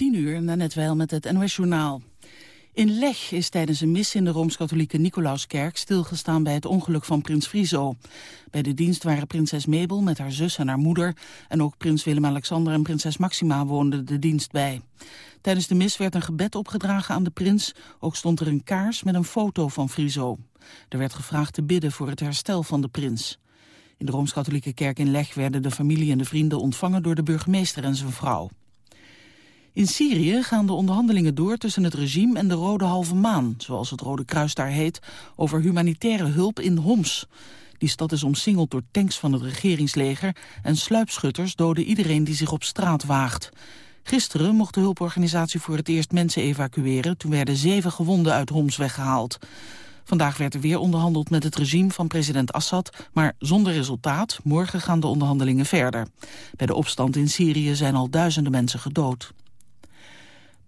10 uur, net wel met het NOS-journaal. In Leg is tijdens een mis in de Rooms-Katholieke Nicolauskerk stilgestaan bij het ongeluk van prins Friso. Bij de dienst waren prinses Mabel met haar zus en haar moeder en ook prins Willem-Alexander en prinses Maxima woonden de dienst bij. Tijdens de mis werd een gebed opgedragen aan de prins, ook stond er een kaars met een foto van Friso. Er werd gevraagd te bidden voor het herstel van de prins. In de Rooms-Katholieke Kerk in Leg werden de familie en de vrienden ontvangen door de burgemeester en zijn vrouw. In Syrië gaan de onderhandelingen door tussen het regime en de Rode Halve Maan, zoals het Rode Kruis daar heet, over humanitaire hulp in Homs. Die stad is omsingeld door tanks van het regeringsleger en sluipschutters doden iedereen die zich op straat waagt. Gisteren mocht de hulporganisatie voor het eerst mensen evacueren, toen werden zeven gewonden uit Homs weggehaald. Vandaag werd er weer onderhandeld met het regime van president Assad, maar zonder resultaat. Morgen gaan de onderhandelingen verder. Bij de opstand in Syrië zijn al duizenden mensen gedood.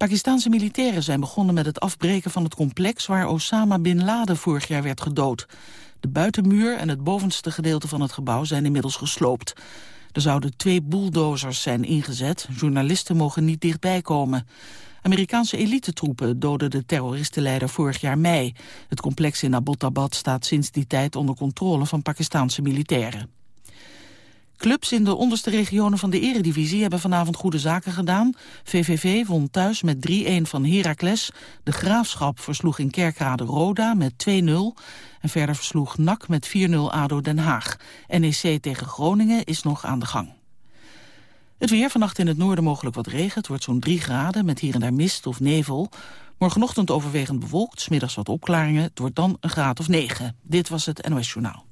Pakistanse militairen zijn begonnen met het afbreken van het complex waar Osama Bin Laden vorig jaar werd gedood. De buitenmuur en het bovenste gedeelte van het gebouw zijn inmiddels gesloopt. Er zouden twee bulldozers zijn ingezet. Journalisten mogen niet dichtbij komen. Amerikaanse elitetroepen doden de terroristenleider vorig jaar mei. Het complex in Abbottabad staat sinds die tijd onder controle van Pakistanse militairen. Clubs in de onderste regionen van de eredivisie hebben vanavond goede zaken gedaan. VVV won thuis met 3-1 van Heracles. De Graafschap versloeg in Kerkrade Roda met 2-0. En verder versloeg NAC met 4-0 ADO Den Haag. NEC tegen Groningen is nog aan de gang. Het weer vannacht in het noorden mogelijk wat regen. Het wordt zo'n 3 graden met hier en daar mist of nevel. Morgenochtend overwegend bewolkt, smiddags wat opklaringen. Het wordt dan een graad of 9. Dit was het NOS Journaal.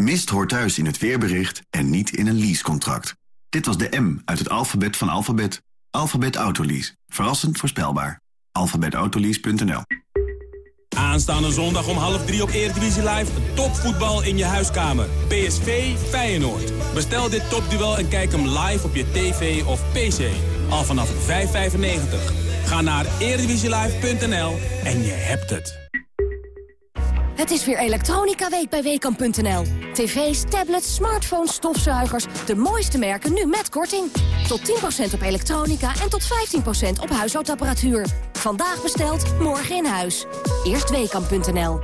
Mist hoort thuis in het weerbericht en niet in een leasecontract. Dit was de M uit het alfabet van alfabet. Alfabet Autolease. Verrassend voorspelbaar. alfabetautolease.nl Aanstaande zondag om half drie op Eredivisie Live. Topvoetbal in je huiskamer. PSV Feyenoord. Bestel dit topduel en kijk hem live op je tv of pc. Al vanaf 5,95. Ga naar eredivisielive.nl en je hebt het. Het is weer elektronica week bij Weekamp.nl. TV's, tablets, smartphones, stofzuigers. De mooiste merken nu met korting. Tot 10% op elektronica en tot 15% op huishoudapparatuur. Vandaag besteld, morgen in huis. Eerst Weekamp.nl.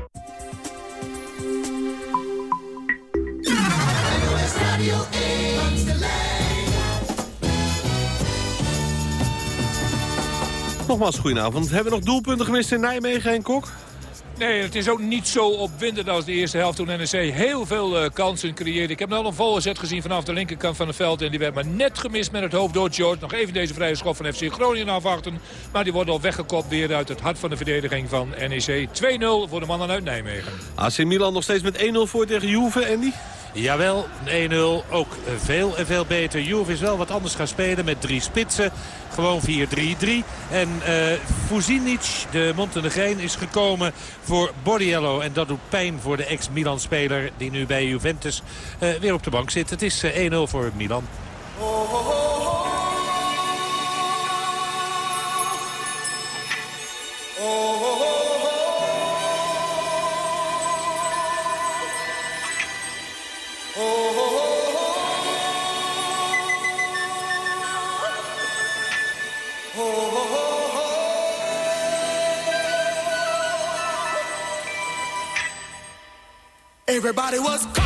Nogmaals, goedenavond. Hebben we nog doelpunten gemist in Nijmegen en Kok? Nee, het is ook niet zo opwindend als de eerste helft toen NEC heel veel uh, kansen creëerde. Ik heb nog een volle zet gezien vanaf de linkerkant van het veld. En die werd maar net gemist met het hoofd door George. Nog even deze vrije schop van FC Groningen afwachten. Maar die wordt al weggekopt weer uit het hart van de verdediging van NEC. 2-0 voor de mannen uit Nijmegen. AC Milan nog steeds met 1-0 voor tegen Juve, Andy? Jawel, 1-0. Ook veel en veel beter. Juve is wel wat anders gaan spelen met drie spitsen. Gewoon 4-3-3. En uh, Fuzinic, de Montenegrijn, is gekomen voor Bordiello. En dat doet pijn voor de ex-Milan-speler die nu bij Juventus uh, weer op de bank zit. Het is uh, 1-0 voor Milan. Oh, oh, oh, fu fighting.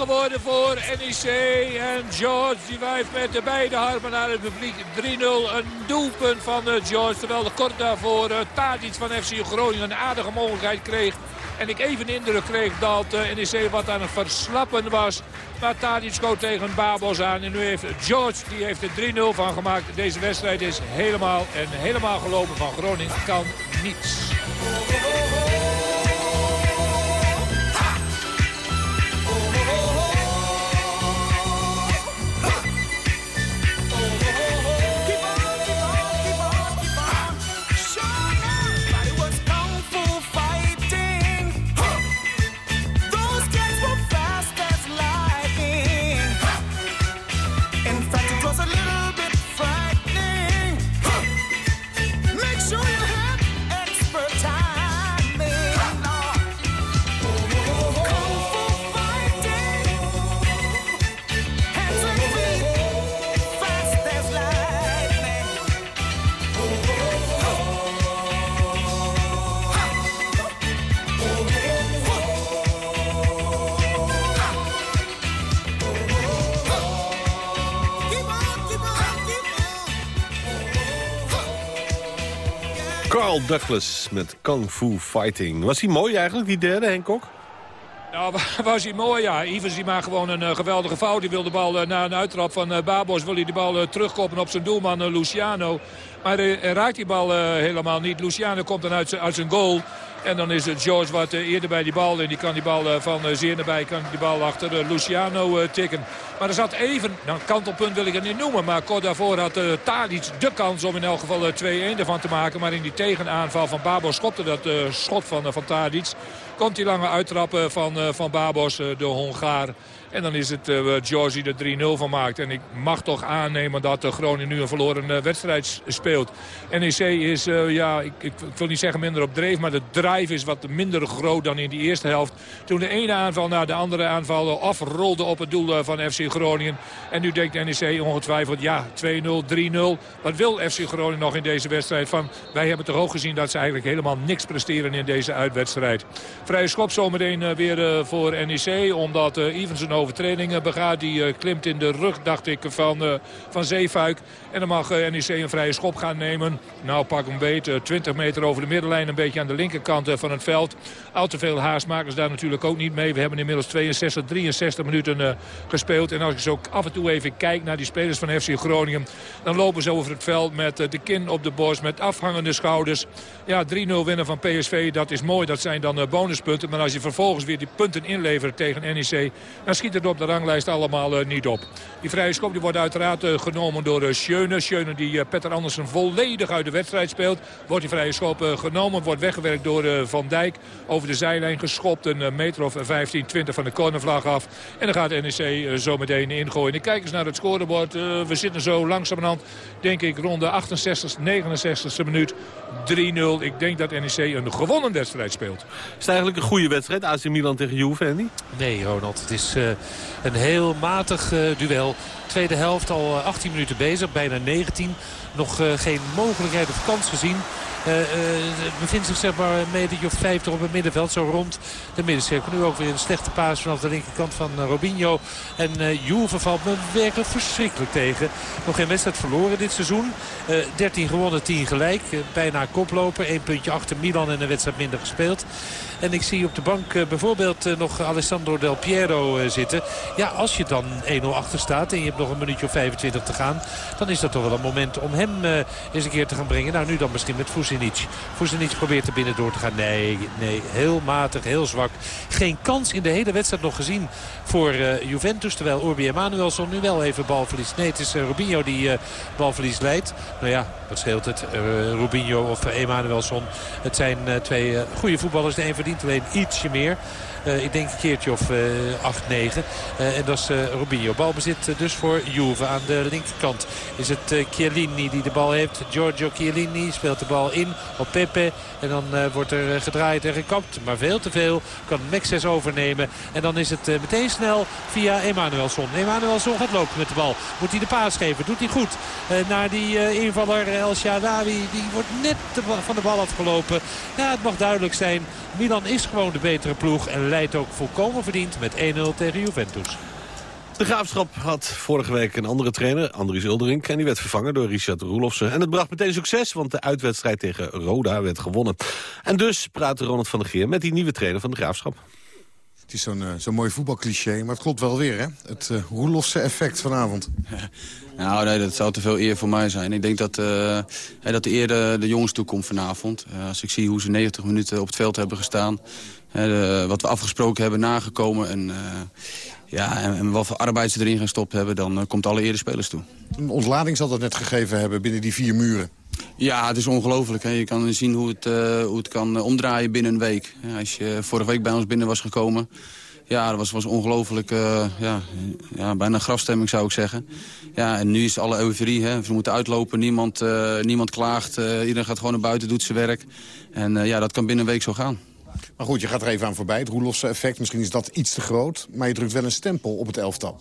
Geworden voor NEC. En George die wijft met de beide armen naar het publiek. 3-0, een doelpunt van eh, George. Terwijl de kort daarvoor uh, Tadic van FC Groningen een aardige mogelijkheid kreeg. En ik even de indruk kreeg dat uh, NEC wat aan het verslappen was. Maar Tadic schoot tegen Babos aan. En nu heeft George die heeft er 3-0 van gemaakt. Deze wedstrijd is helemaal en helemaal gelopen van Groningen. Kan niets. Douglas met Kung Fu Fighting. Was hij mooi eigenlijk, die derde, Henk Kok? Nou, was hij mooi, ja. Ivers die maakt gewoon een uh, geweldige fout. Die wil de bal uh, na een uittrap van uh, Babos wil hij de bal terugkoppen op zijn doelman Luciano. Maar hij raakt die bal helemaal niet. Luciano komt dan uit zijn goal. En dan is het George wat eerder bij die bal. En die kan die bal van zeer nabij kan die bal achter Luciano tikken. Maar er zat even, nou kantelpunt wil ik het niet noemen. Maar kort daarvoor had Tadic de kans om in elk geval 2-1 ervan te maken. Maar in die tegenaanval van Babos schopte dat schot van, van Tadic. Komt die lange uittrappen van, van Babos, de Hongaar. En dan is het uh, Georgie de 3-0 van maakt. En ik mag toch aannemen dat Groningen nu een verloren uh, wedstrijd speelt. NEC is, ja, ik, ik, wil niet zeggen minder op dreef. Maar de drive is wat minder groot dan in die eerste helft. Toen de ene aanval naar de andere aanval afrolde op het doel van FC Groningen. En nu denkt NEC ongetwijfeld, ja, 2-0, 3-0. Wat wil FC Groningen nog in deze wedstrijd? Van, wij hebben toch ook gezien dat ze eigenlijk helemaal niks presteren in deze uitwedstrijd. Vrije schop zometeen weer voor NEC. Omdat Evans een overtreding begaat. Die klimt in de rug, dacht ik, van, van Zeefuik. En dan mag NEC een vrije schop gaan nemen. Nou, pak een beet. 20 meter over de middenlijn. Een beetje aan de linkerkant van het veld. Al te veel haastmakers daar natuurlijk ook niet mee. We hebben inmiddels 62, 63 minuten gespeeld. En als ik zo af en toe even kijk naar die spelers van FC Groningen... dan lopen ze over het veld met de kin op de borst, met afhangende schouders. Ja, 3-0 winnen van PSV, dat is mooi. Dat zijn dan bonuspunten. Maar als je vervolgens weer die punten inlevert tegen NEC... dan schiet op de ranglijst allemaal niet op. Die vrije schop die wordt uiteraard genomen door uh, Schöne. Schöne die Petter Andersen volledig uit de wedstrijd speelt. Wordt die vrije schop genomen, wordt weggewerkt door Van Dijk. Over de zijlijn geschopt, een meter of 15, 20 van de cornervlag af. En dan gaat NEC zo meteen ingooien. Ik kijk eens naar het scorebord. We zitten zo langzamerhand, denk ik, rond de 68, 69ste minuut. 3-0. Ik denk dat NEC een gewonnen wedstrijd speelt. Is het eigenlijk een goede wedstrijd, AC Milan tegen Juve, Andy? Nee, Ronald. Het is uh, een heel matig uh, duel. Tweede helft al 18 minuten bezig, bijna 19. Nog geen mogelijkheid of kans gezien. Uh, uh, bevindt zich zeg maar een metertje of 50 op het middenveld. Zo rond de middencirkel. Nu ook weer een slechte paas vanaf de linkerkant van uh, Robinho. En Juve valt me werkelijk verschrikkelijk tegen. Nog geen wedstrijd verloren dit seizoen. 13 gewonnen, 10 gelijk. bijna koploper. Eén puntje achter Milan en een wedstrijd minder gespeeld. En ik zie op de bank uh, bijvoorbeeld uh, nog Alessandro Del Piero uh, zitten. Ja, als je dan 1-0 achter staat en je hebt nog een minuutje of 25 te gaan... dan is dat toch wel een moment om hem eens een keer te gaan brengen. Nou, nu dan misschien met Fusinic. Fusinic probeert er binnen door te gaan. Nee, nee, heel matig, heel zwak. Geen kans in de hele wedstrijd nog gezien voor Juventus. Terwijl Urbi Emanuelson nu wel even balverlies. Nee, het is Rubinho die balverlies leidt. Nou ja, wat scheelt het? Rubinho of Emanuelson. Het zijn twee goede voetballers. De een verdient alleen ietsje meer. Eh, ik denk een keertje of 8, 9. en dat is Robinho. Balbezit dus voor Juve. Aan de linkerkant is het Chiellini die de bal heeft. Giorgio Chiellini speelt de bal in op Pepe. En dan wordt er gedraaid en gekapt. Maar veel te veel kan Mexes overnemen. En dan is het meteen snel via Emanuelson. Emanuelson gaat lopen met de bal. Moet hij de paas geven? Doet hij goed. naar die invaller El Sharawi. Die wordt net van de bal afgelopen. Ja, het mag duidelijk zijn. Milan is gewoon de betere ploeg. En leidt ook volkomen verdiend met 1-0 tegen Juventus. De Graafschap had vorige week een andere trainer, Andries Uldering, En die werd vervangen door Richard Roelofsen. En het bracht meteen succes, want de uitwedstrijd tegen Roda werd gewonnen. En dus praatte Ronald van der Geer met die nieuwe trainer van de Graafschap. Het is zo'n uh, zo'n mooi voetbalcliché, maar het klopt wel weer, hè? Het uh, Roelofse effect vanavond. nou, nee, dat zou te veel eer voor mij zijn. Ik denk dat, uh, dat de eer de, de jongens toekomt vanavond. als ik zie hoe ze 90 minuten op het veld hebben gestaan... Wat we afgesproken hebben nagekomen... En, ja, en, en, wat voor arbeid ze erin gaan stoppen hebben... dan komt alle eer de spelers toe. Een ontlading zal dat net gegeven hebben binnen die vier muren. Ja, het is ongelooflijk. Je kan zien hoe het, uh, hoe het kan eh, omdraaien binnen een week. Ja, als je vorige week bij ons binnen was gekomen... Ja, dat was, was ongelooflijk. Ja, ja, bijna grafstemming zou ik zeggen. Ja, en nu is alle euforie. Hè. We moeten uitlopen, niemand, niemand klaagt. Iedereen gaat gewoon naar buiten, doet zijn werk. En ja, dat kan binnen een week zo gaan. Maar goed, je gaat er even aan voorbij. Het Roelofse effect, misschien is dat iets te groot. Maar je drukt wel een stempel op het elftal.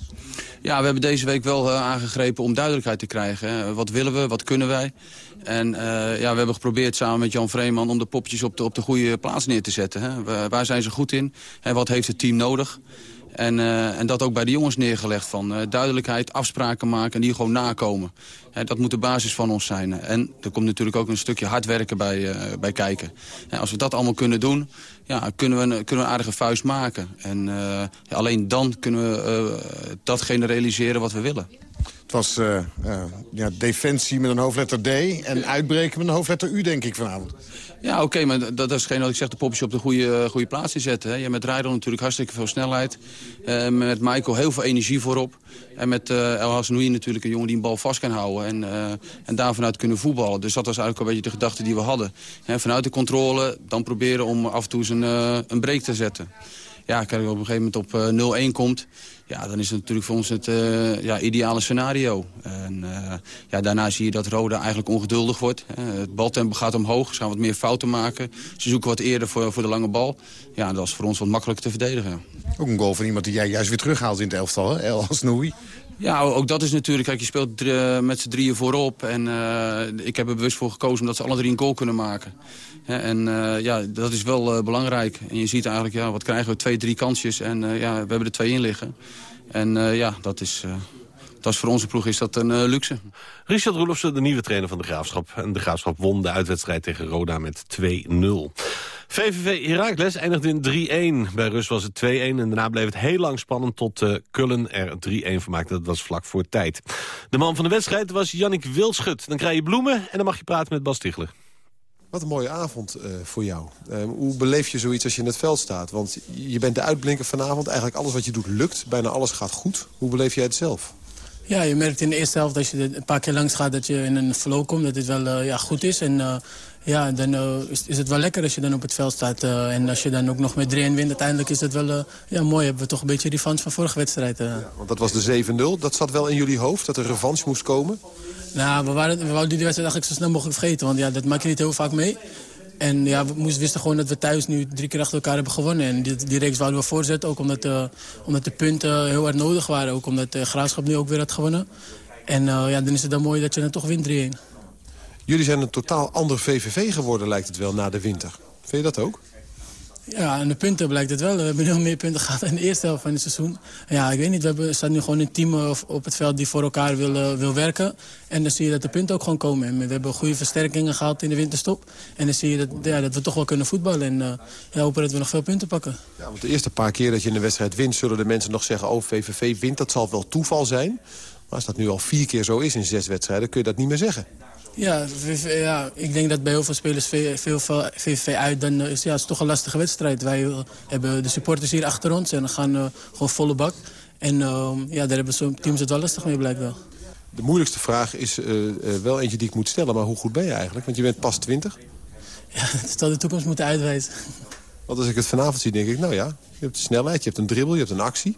Ja, we hebben deze week wel aangegrepen om duidelijkheid te krijgen. Wat willen we, wat kunnen wij? En uh, ja, we hebben geprobeerd samen met Jan Vreeman om de popjes op de, op de goede plaats neer te zetten. Hè. Waar zijn ze goed in? En wat heeft het team nodig? En, uh, en dat ook bij de jongens neergelegd van uh, duidelijkheid, afspraken maken en die gewoon nakomen. dat moet de basis van ons zijn. En er komt natuurlijk ook een stukje hard werken bij, uh, bij kijken. als we dat allemaal kunnen doen, ja, kunnen, we kunnen we een aardige vuist maken. En alleen dan kunnen we datgene realiseren wat we willen. Het was uh, uh, ja, defensie met een hoofdletter D en uitbreken met een hoofdletter U, denk ik, vanavond. Ja, oké, maar dat, is geen wat ik zeg, de popjes op de goede, goede plaats te zetten. Hè. Je hebt met Rijder natuurlijk hartstikke veel snelheid. Met Michael heel veel energie voorop. En met El Hasnoui natuurlijk een jongen die een bal vast kan houden. En, en daar vanuit kunnen voetballen. Dus dat was eigenlijk een beetje de gedachte die we hadden. He, vanuit de controle dan proberen om af en toe een, een break te zetten. Ja, kijk, op een gegeven moment op 0-1 komt... Ja, dan is het natuurlijk voor ons het uh, ja, ideale scenario. En uh, ja, daarna zie je dat Roda eigenlijk ongeduldig wordt. het baltempo gaat omhoog, ze gaan wat meer fouten maken. Ze zoeken wat eerder voor, voor de lange bal. Ja, dat is voor ons wat makkelijker te verdedigen. Ook een goal van iemand die jij juist weer terughaalt in het elftal, hè? El. Ja, ook dat is natuurlijk... Kijk, je speelt met z'n drieën voorop. En ik heb er bewust voor gekozen omdat ze alle drie een goal kunnen maken. En uh, ja, dat is wel uh, belangrijk. En je ziet eigenlijk, ja, wat krijgen we? Twee, drie kansjes. En ja, we hebben er twee in liggen. En ja, dat is... Dat is voor onze ploeg is dat een luxe. Richard Roelofsen, de nieuwe trainer van de Graafschap. En de Graafschap won de uitwedstrijd tegen Roda met 2-0. VVV Heracles eindigde in 3-1. Bij Rus was het 2-1 en daarna bleef het heel lang spannend... tot uh, Kullen er 3-1 van maakte. Dat was vlak voor tijd. De man van de wedstrijd was Jannik Wilschut. Dan krijg je bloemen en dan mag je praten met Bas Tichler. Wat een mooie avond uh, voor jou. Uh, hoe beleef je zoiets als je in het veld staat? Want je bent de uitblinker vanavond. Eigenlijk alles wat je doet lukt. Bijna alles gaat goed. Hoe beleef jij het zelf? Ja, je merkt in de eerste helft als je een paar keer langs gaat... dat je in een flow komt, dat het wel uh, ja, goed is. En ja, dan uh, is, is, het wel lekker als je dan op het veld staat. En als je dan ook nog met 3-1 wint, uiteindelijk is het wel ja, mooi. Hebben we toch een beetje revanche van vorige wedstrijd. Ja, want dat was de 7-0. Dat zat wel in jullie hoofd, dat er revanche moest komen? Nou, we, waren, we wouden die wedstrijd eigenlijk zo snel mogelijk vergeten. Want ja, dat maak je niet heel vaak mee. En ja, we wisten gewoon dat we thuis nu drie keer achter elkaar hebben gewonnen. En die, reeks wouden we voorzetten, ook omdat, uh, omdat de punten heel hard nodig waren. Ook omdat de Graafschap nu ook weer had gewonnen. En uh, ja, dan is het dan mooi dat je dan toch wint 3-1. Jullie zijn een totaal ander VVV geworden, lijkt het wel, na de winter. Vind je dat ook? Ja, aan de punten blijkt het wel. We hebben heel meer punten gehad in de eerste helft van het seizoen. Ja, ik weet niet, we staan nu gewoon een team op het veld die voor elkaar wil, uh, wil werken. En dan zie je dat de punten ook gewoon komen. En we hebben goede versterkingen gehad in de winterstop. En dan zie je dat, ja, dat we toch wel kunnen voetballen. En uh, hopen dat we nog veel punten pakken. Ja, want de eerste paar keer dat je de wedstrijd wint... zullen de mensen nog zeggen, oh, VVV wint, dat zal wel toeval zijn. Maar als dat nu al vier keer zo is in zes wedstrijden... kun je dat niet meer zeggen. Ja, ja, ik denk dat bij heel veel spelers veel, VVV uit, dan is ja, het is toch een lastige wedstrijd. Wij eh, hebben de supporters hier achter ons en gaan uh, gewoon volle bak. En uh, ja, daar hebben zo'n teams het wel lastig mee, blijkt wel. De moeilijkste vraag is uh, wel eentje die ik moet stellen, maar hoe goed ben je eigenlijk? Want je bent pas 20. Ja, dat zal de toekomst moeten uitwijzen. Want als ik het vanavond zie, denk ik, nou ja, je hebt snelheid, je hebt een dribbel, je hebt een actie.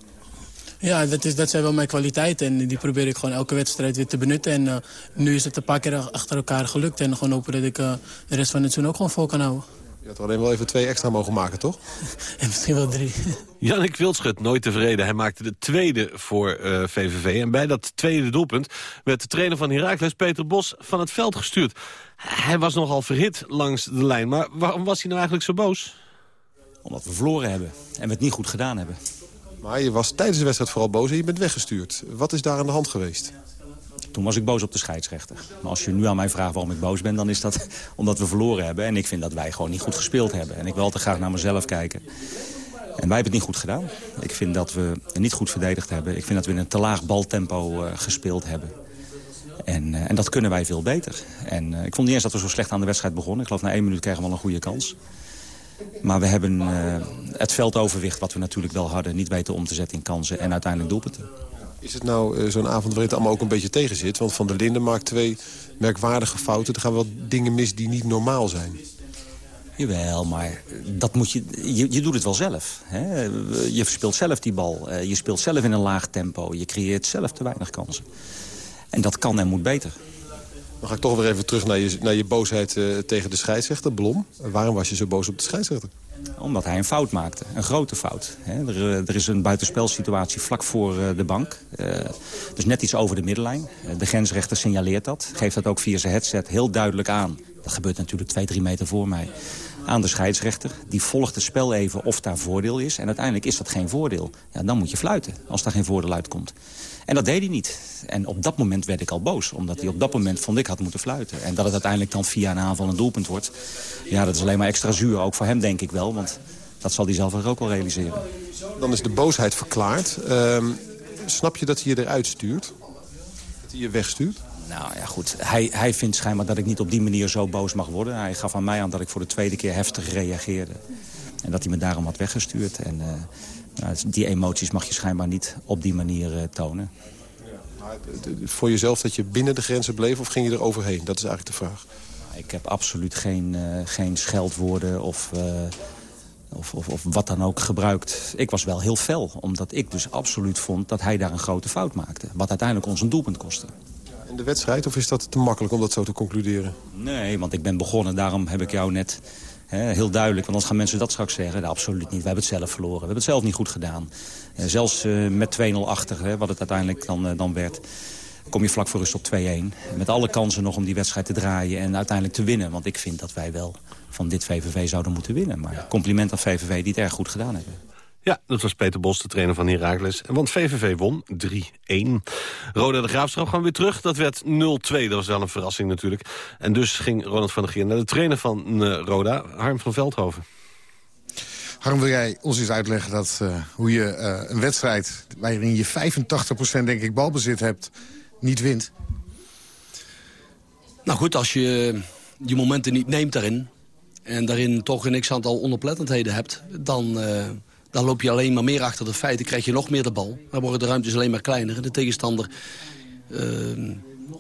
Ja, dat, is, dat zijn wel mijn kwaliteiten. En die probeer ik gewoon elke wedstrijd weer te benutten. En eh, nu is het een paar keer achter elkaar gelukt. En gewoon hopen dat ik eh, de rest van het seizoen ook gewoon vol kan houden. Je had alleen wel even twee extra mogen maken, toch? en misschien wel drie. Jannik Wildschut, nooit tevreden. Hij maakte de tweede voor VVV. En bij dat tweede doelpunt werd de trainer van Heracles, Peter Bos, van het veld gestuurd. Hij was nogal verhit langs de lijn. Maar waarom was hij nou eigenlijk zo boos? Omdat we verloren hebben en we het niet goed gedaan hebben. Maar je was tijdens de wedstrijd vooral boos en je bent weggestuurd. Wat is daar aan de hand geweest? Toen was ik boos op de scheidsrechter. Maar als je nu aan mij vraagt waarom ik boos ben... dan is dat omdat we verloren hebben. En ik vind dat wij gewoon niet goed gespeeld hebben. En ik wil altijd graag naar mezelf kijken. En wij hebben het niet goed gedaan. Ik vind dat we niet goed verdedigd hebben. Ik vind dat we in een te laag baltempo uh, gespeeld hebben. En, uh, en, dat kunnen wij veel beter. En uh, ik vond niet eens dat we zo slecht aan de wedstrijd begonnen. Ik geloof na één minuut kregen we al een goede kans. Maar we hebben uh, het veldoverwicht wat we natuurlijk wel hadden... niet weten om te zetten in kansen en uiteindelijk doelpunten. Is het nou uh, zo'n avond waarin het allemaal ook een beetje tegen zit? Want Van der Linden maakt twee merkwaardige fouten. Er gaan wel dingen mis die niet normaal zijn. Jawel, maar dat moet je, je, je doet het wel zelf. Hè? Je speelt zelf die bal. Uh, je speelt zelf in een laag tempo. Je creëert zelf te weinig kansen. En dat kan en moet beter. Dan ga ik toch weer even terug naar je, naar je boosheid uh, tegen de scheidsrechter, Blom. Waarom was je zo boos op de scheidsrechter? Omdat hij een fout maakte, een grote fout. Er, er is een buitenspelsituatie vlak voor de bank. Dus net iets over de middenlijn. De grensrechter signaleert dat, geeft dat ook via zijn headset heel duidelijk aan. Dat gebeurt natuurlijk twee, drie meter voor mij. Aan de scheidsrechter. Die volgt het spel even of daar voordeel is. En uiteindelijk is dat geen voordeel. Ja, dan moet je fluiten als daar geen voordeel uitkomt. En dat deed hij niet. En op dat moment werd ik al boos. Omdat hij op dat moment, vond ik, had moeten fluiten. En dat het uiteindelijk dan via een aanval een doelpunt wordt... ja, dat is alleen maar extra zuur. Ook voor hem, denk ik wel. Want dat zal hij zelf ook wel realiseren. Dan is de boosheid verklaard. Uh, snap je dat hij je eruit stuurt? Dat hij je wegstuurt? Nou ja, goed. Hij, hij vindt schijnbaar dat ik niet op die manier zo boos mag worden. Hij gaf aan mij aan dat ik voor de tweede keer heftig reageerde. En dat hij me daarom had weggestuurd. En uh, nou, die emoties mag je schijnbaar niet op die manier uh, tonen. Maar voor jezelf dat je binnen de grenzen bleef of ging je er overheen? Dat is eigenlijk de vraag. Ik heb absoluut geen, uh, geen scheldwoorden of, of, of, of wat dan ook gebruikt. Ik was wel heel fel, omdat ik dus absoluut vond dat hij daar een grote fout maakte. Wat uiteindelijk ons een doelpunt kostte. En de wedstrijd, of is dat te makkelijk om dat zo te concluderen? Nee, want ik ben begonnen, daarom heb ik jou net heel duidelijk... want anders gaan mensen dat straks zeggen. Nee, absoluut niet, we hebben het zelf verloren. We hebben het zelf niet goed gedaan. Uh, zelfs uh, met 2-0 achter, hè, wat het uiteindelijk dan, uh, dan werd... kom je vlak voor rust op 2-1. Met alle kansen nog om die wedstrijd te draaien en uiteindelijk te winnen. Want ik vind dat wij wel van dit VVV zouden moeten winnen. Maar compliment aan VVV die het erg goed gedaan hebben. Ja, dat was Peter Bos, de trainer van Heracles. Want VVV won 3-1. Roda de Graafschap gaan weer terug. Dat werd 0-2. Dat was wel een verrassing natuurlijk. En dus ging Ronald van der Geer naar de trainer van uh, Roda, Harm van Veldhoven. Harm, wil jij ons eens uitleggen dat, uh, hoe je uh, een wedstrijd... waarin je 85% denk ik balbezit hebt, niet wint? Nou goed, als je die momenten niet neemt daarin... en daarin toch een x-aantal onoplettendheden hebt... dan dan loop je alleen maar meer achter de feiten, krijg je nog meer de bal. Dan worden de ruimtes alleen maar kleiner. En de tegenstander uh,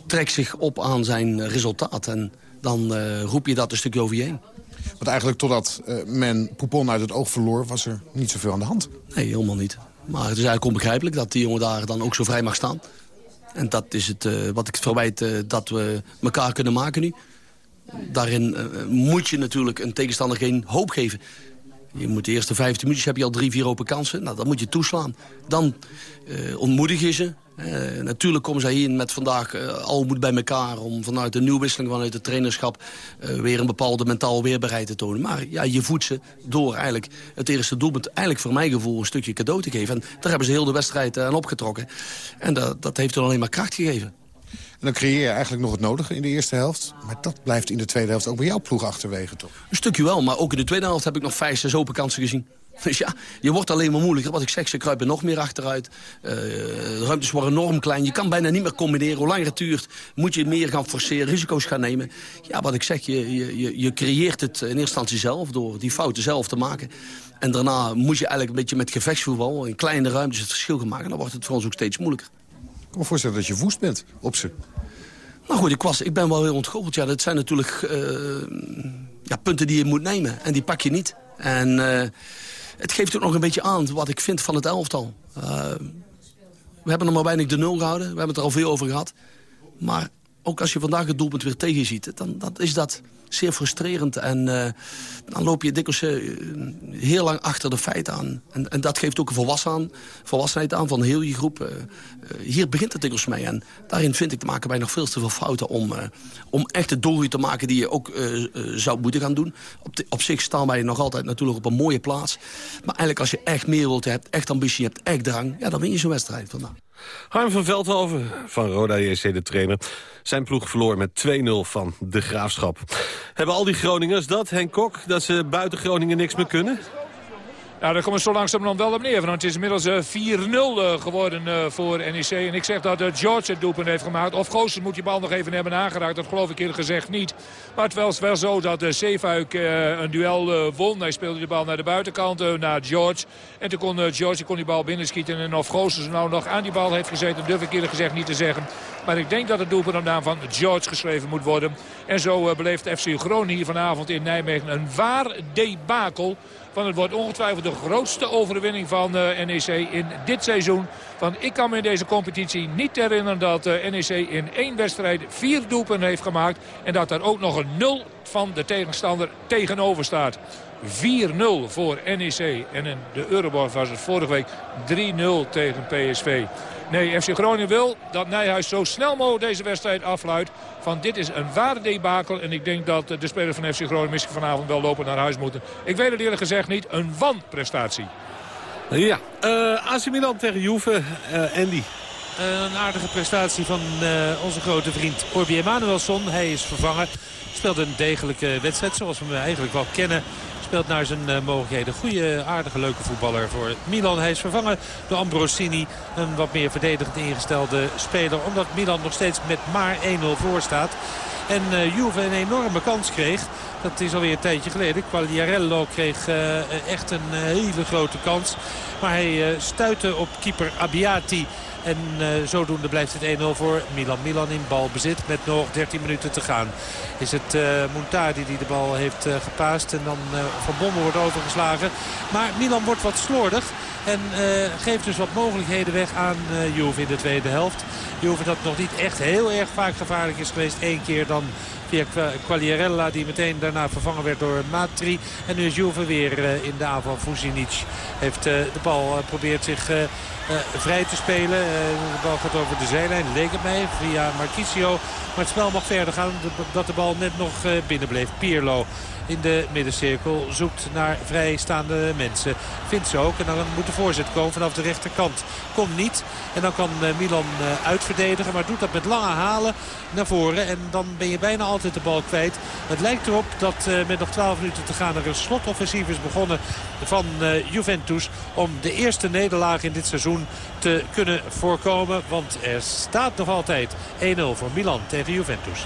trekt zich op aan zijn resultaat. En dan uh, roep je dat een stukje over je heen. Want eigenlijk totdat uh, men Poupon uit het oog verloor... was er niet zoveel aan de hand. Nee, helemaal niet. Maar het is eigenlijk onbegrijpelijk dat die jongen daar dan ook zo vrij mag staan. En dat is het uh, wat ik verwijt uh, dat we elkaar kunnen maken nu. Daarin moet je natuurlijk een tegenstander geen hoop geven. Je moet de eerste 15 minuutjes heb je al drie, vier open kansen. Nou, dan moet je toeslaan. Dan uh, ontmoedig je ze. Uh, natuurlijk komen zij hier met vandaag uh, al moet bij elkaar... om vanuit de nieuwwisseling vanuit het trainerschap... weer een bepaalde mentaal weerbaarheid te tonen. Maar ja, je voedt ze door eigenlijk het eerste doelpunt... eigenlijk voor mijn gevoel een stukje cadeau te geven. En daar hebben ze heel de wedstrijd aan opgetrokken. En dat, dat heeft hun alleen maar kracht gegeven. Dan creëer je eigenlijk nog het nodige in de eerste helft. Maar dat blijft in de tweede helft ook bij jouw ploeg achterwege, toch? Een stukje wel, maar ook in de tweede helft heb ik nog vijf, zes open kansen gezien. Dus ja, je wordt alleen maar moeilijker. Wat ik zeg, ze kruipen nog meer achteruit. Uh, de ruimtes worden enorm klein. Je kan bijna niet meer combineren. Hoe langer het duurt, moet je meer gaan forceren, risico's gaan nemen. Ja, wat ik zeg, je, je, je creëert het in eerste instantie zelf... door die fouten zelf te maken. En daarna moet je eigenlijk een beetje met gevechtsvoetbal... in kleine ruimtes het verschil gaan maken. Dan wordt het voor ons ook steeds moeilijker. Ik kan me voorstellen dat je woest bent op ze. Nou goed, ik, was, ik ben wel heel ontgoocheld. Ja, dat zijn natuurlijk uh, ja, punten die je moet nemen. En die pak je niet. En eh, het geeft ook nog een beetje aan wat ik vind van het elftal. Uh, we hebben nog maar weinig de nul gehouden. We hebben het er al veel over gehad. Maar ook als je vandaag het doelpunt weer tegen ziet... dan is dat zeer frustrerend. En uh, dan loop je dikwijls uh, heel lang achter de feiten aan. En, en dat geeft ook een aan, volwassenheid aan van heel je groep. Uh, hier begint het dikwijls mee. En daarin vind ik, maken wij nog veel te veel fouten... om, om echt het doel te maken die je ook zou moeten gaan doen. Op, de, op zich staan wij nog altijd natuurlijk op een mooie plaats. Maar eigenlijk als je echt meer wilt, je hebt echt ambitie, je hebt echt drang... ja, dan win je zo'n wedstrijd vandaag. Harm van Veldhoven van Roda JC, de trainer. Zijn ploeg verloor met 2-0 van de Graafschap. Hebben al die Groningers dat, Henk Kok, dat ze buiten Groningen niks meer kunnen? Ja, daar komen we zo langzamerhand wel op neer. Want het is inmiddels uh, 4-0 geworden uh, voor NEC. En ik zeg dat George het doelpunt heeft gemaakt. Of Goossens moet die bal nog even hebben aangeraakt. Dat geloof ik eerlijk gezegd niet. Maar het was wel zo dat Zeefuik een duel won. Hij speelde de bal naar de buitenkant, naar George. En toen kon George kon die bal binnenschieten. En of Goossens nou nog aan die bal heeft gezeten, durf ik eerlijk gezegd niet te zeggen. Maar ik denk dat het doelpunt op naam van George geschreven moet worden. En zo beleeft FC Groningen hier vanavond in Nijmegen een waar debakel. Van het wordt ongetwijfeld de grootste overwinning van uh, NEC in dit seizoen. Want ik kan me in deze competitie niet herinneren dat uh, NEC in één wedstrijd vier doelpunten heeft gemaakt. En dat er ook nog een nul van de tegenstander tegenover staat. 4-0 voor NEC. En in de Euroborg was het vorige week 3-0 tegen PSV. Nee, FC Groningen wil dat Nijhuis zo snel mogelijk deze wedstrijd afluit. Van dit is een ware debakel. En ik denk dat de spelers van FC Groningen misschien vanavond wel lopen naar huis moeten. Ik weet het eerlijk gezegd niet. Een wanprestatie. Ja, uh, AC Milan tegen Juve. Uh, Andy. een aardige prestatie van uh, onze grote vriend Corby Emanuelson. Hij is vervangen. Speelt een degelijke wedstrijd zoals we hem eigenlijk wel kennen speelt naar zijn uh, mogelijkheden. Goede, aardige, leuke voetballer voor Milan. Hij is vervangen door Ambrosini. Een wat meer verdedigend ingestelde speler. Omdat Milan nog steeds met maar 1-0 voor staat. En uh, Juve een enorme kans kreeg. Dat is alweer een tijdje geleden. Quagliarello kreeg uh, echt een hele grote kans. Maar hij stuitte op keeper Abbiati. En uh, zodoende blijft het 1-0 voor Milan. Milan in balbezit met nog 13 minuten te gaan. Is het uh, die de bal heeft uh, gepaast. En dan Van Bommel wordt overgeslagen. Maar Milan wordt wat slordig. En geeft dus wat mogelijkheden weg aan Juve in de tweede helft. Juve dat nog niet echt heel erg vaak gevaarlijk is geweest. Eén keer dan via Quagliarella die meteen daarna vervangen werd door Matri. En nu is Juve weer in de aanval. Fusinic heeft de bal, probeert zich vrij te spelen. Uh, de bal gaat over de zijlijn, leek het mij, via Marquisio. Maar het spel mag verder gaan, dat de bal net nog uh, binnen bleef. Pierlo in de middencirkel zoekt naar vrijstaande mensen. Vindt ze ook en dan moet de voorzet komen vanaf de rechterkant. Komt niet en dan kan Milan uitverdedigen, maar doet dat met lange halen naar voren. En dan ben je bijna altijd de bal kwijt. Het lijkt erop dat met nog 12 minuten te gaan er een slotoffensief is begonnen van Juventus om de eerste nederlaag in dit seizoen te kunnen voorkomen. Want er staat nog altijd 1-0 voor Milan tegen Juventus.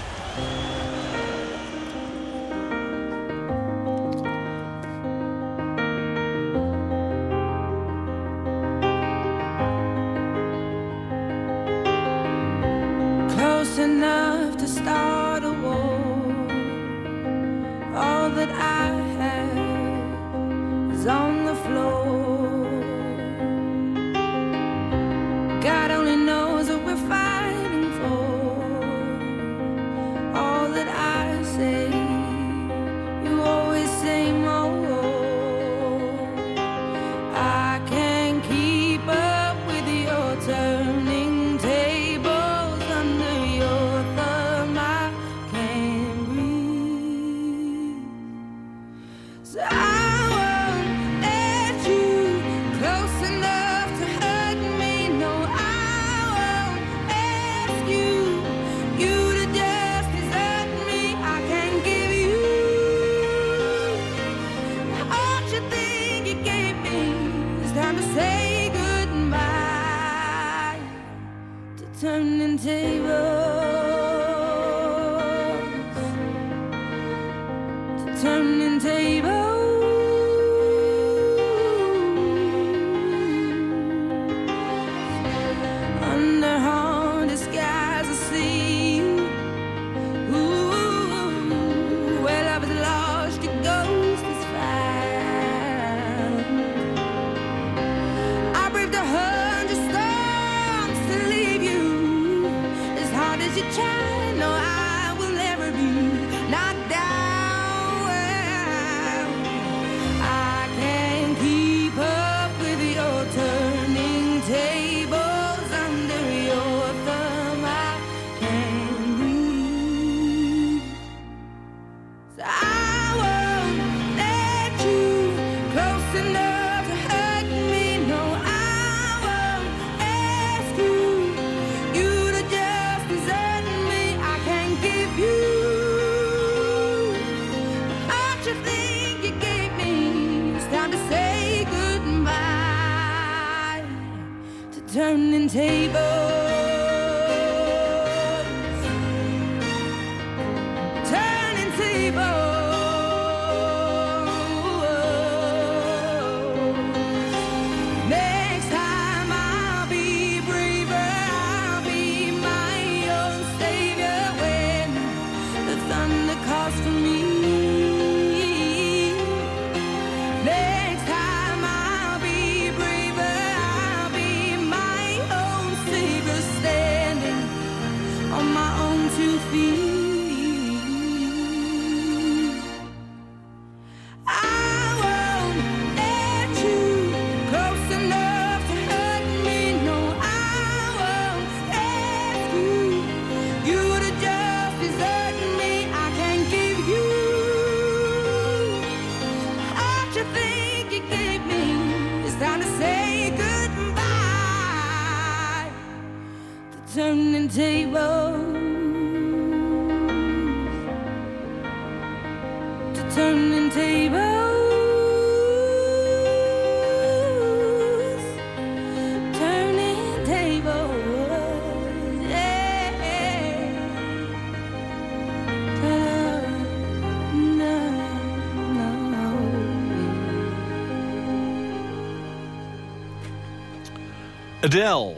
Adele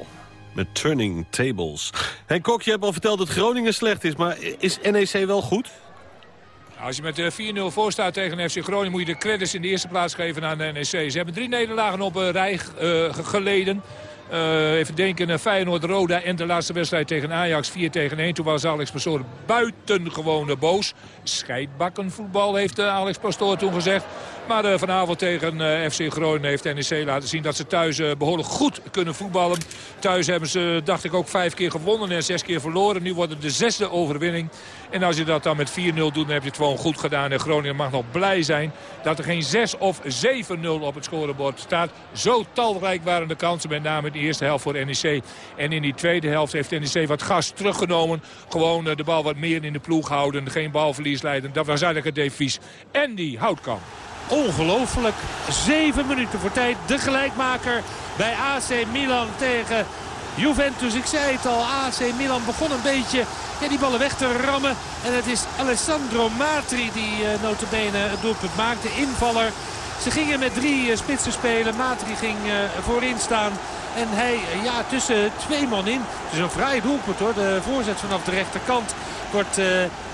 met Turning Tables. Henk Kok, je hebt al verteld dat Groningen slecht is, maar is NEC wel goed? Als je met eh, 4-0 voor staat tegen FC Groningen... moet je de credits in de eerste plaats geven aan de NEC. Ze hebben drie nederlagen op een rij eh, geleden. Eh, even denken, Feyenoord, Roda en de laatste wedstrijd tegen Ajax 4 tegen 1. Toen was Alex Pastoor buitengewoon boos. Scheidbakkenvoetbal heeft Alex Pastoor toen gezegd. Maar uh, vanavond tegen uh, FC Groningen heeft NEC laten zien dat ze thuis uh, behoorlijk goed kunnen voetballen. Thuis hebben ze, dacht ik, ook vijf keer gewonnen en zes keer verloren. Nu wordt het de zesde overwinning. En als je dat dan met 4-0 doet, dan heb je het gewoon goed gedaan. En Groningen mag nog blij zijn dat er geen 6 of 7-0 op het scorebord staat. Zo talrijk waren de kansen, met name in de eerste helft voor NEC. En in die tweede helft heeft NEC wat gas teruggenomen. Gewoon de bal wat meer in de ploeg houden. Geen balverlies leiden. Dat was eigenlijk het devies. En die Houtkamp. Ongelooflijk. Zeven minuten voor tijd. De gelijkmaker bij AC Milan tegen Juventus. Ik zei het al, AC Milan begon een beetje ja, die ballen weg te rammen. En het is Alessandro Matri die uh, notabene het doelpunt maakte. Invaller. Ze gingen met drie uh, spitsen spelen. Matri ging uh, voorin staan. En hij ja, tussen twee man in. Het is een vrij doelpunt hoor. De voorzet vanaf de rechterkant wordt uh,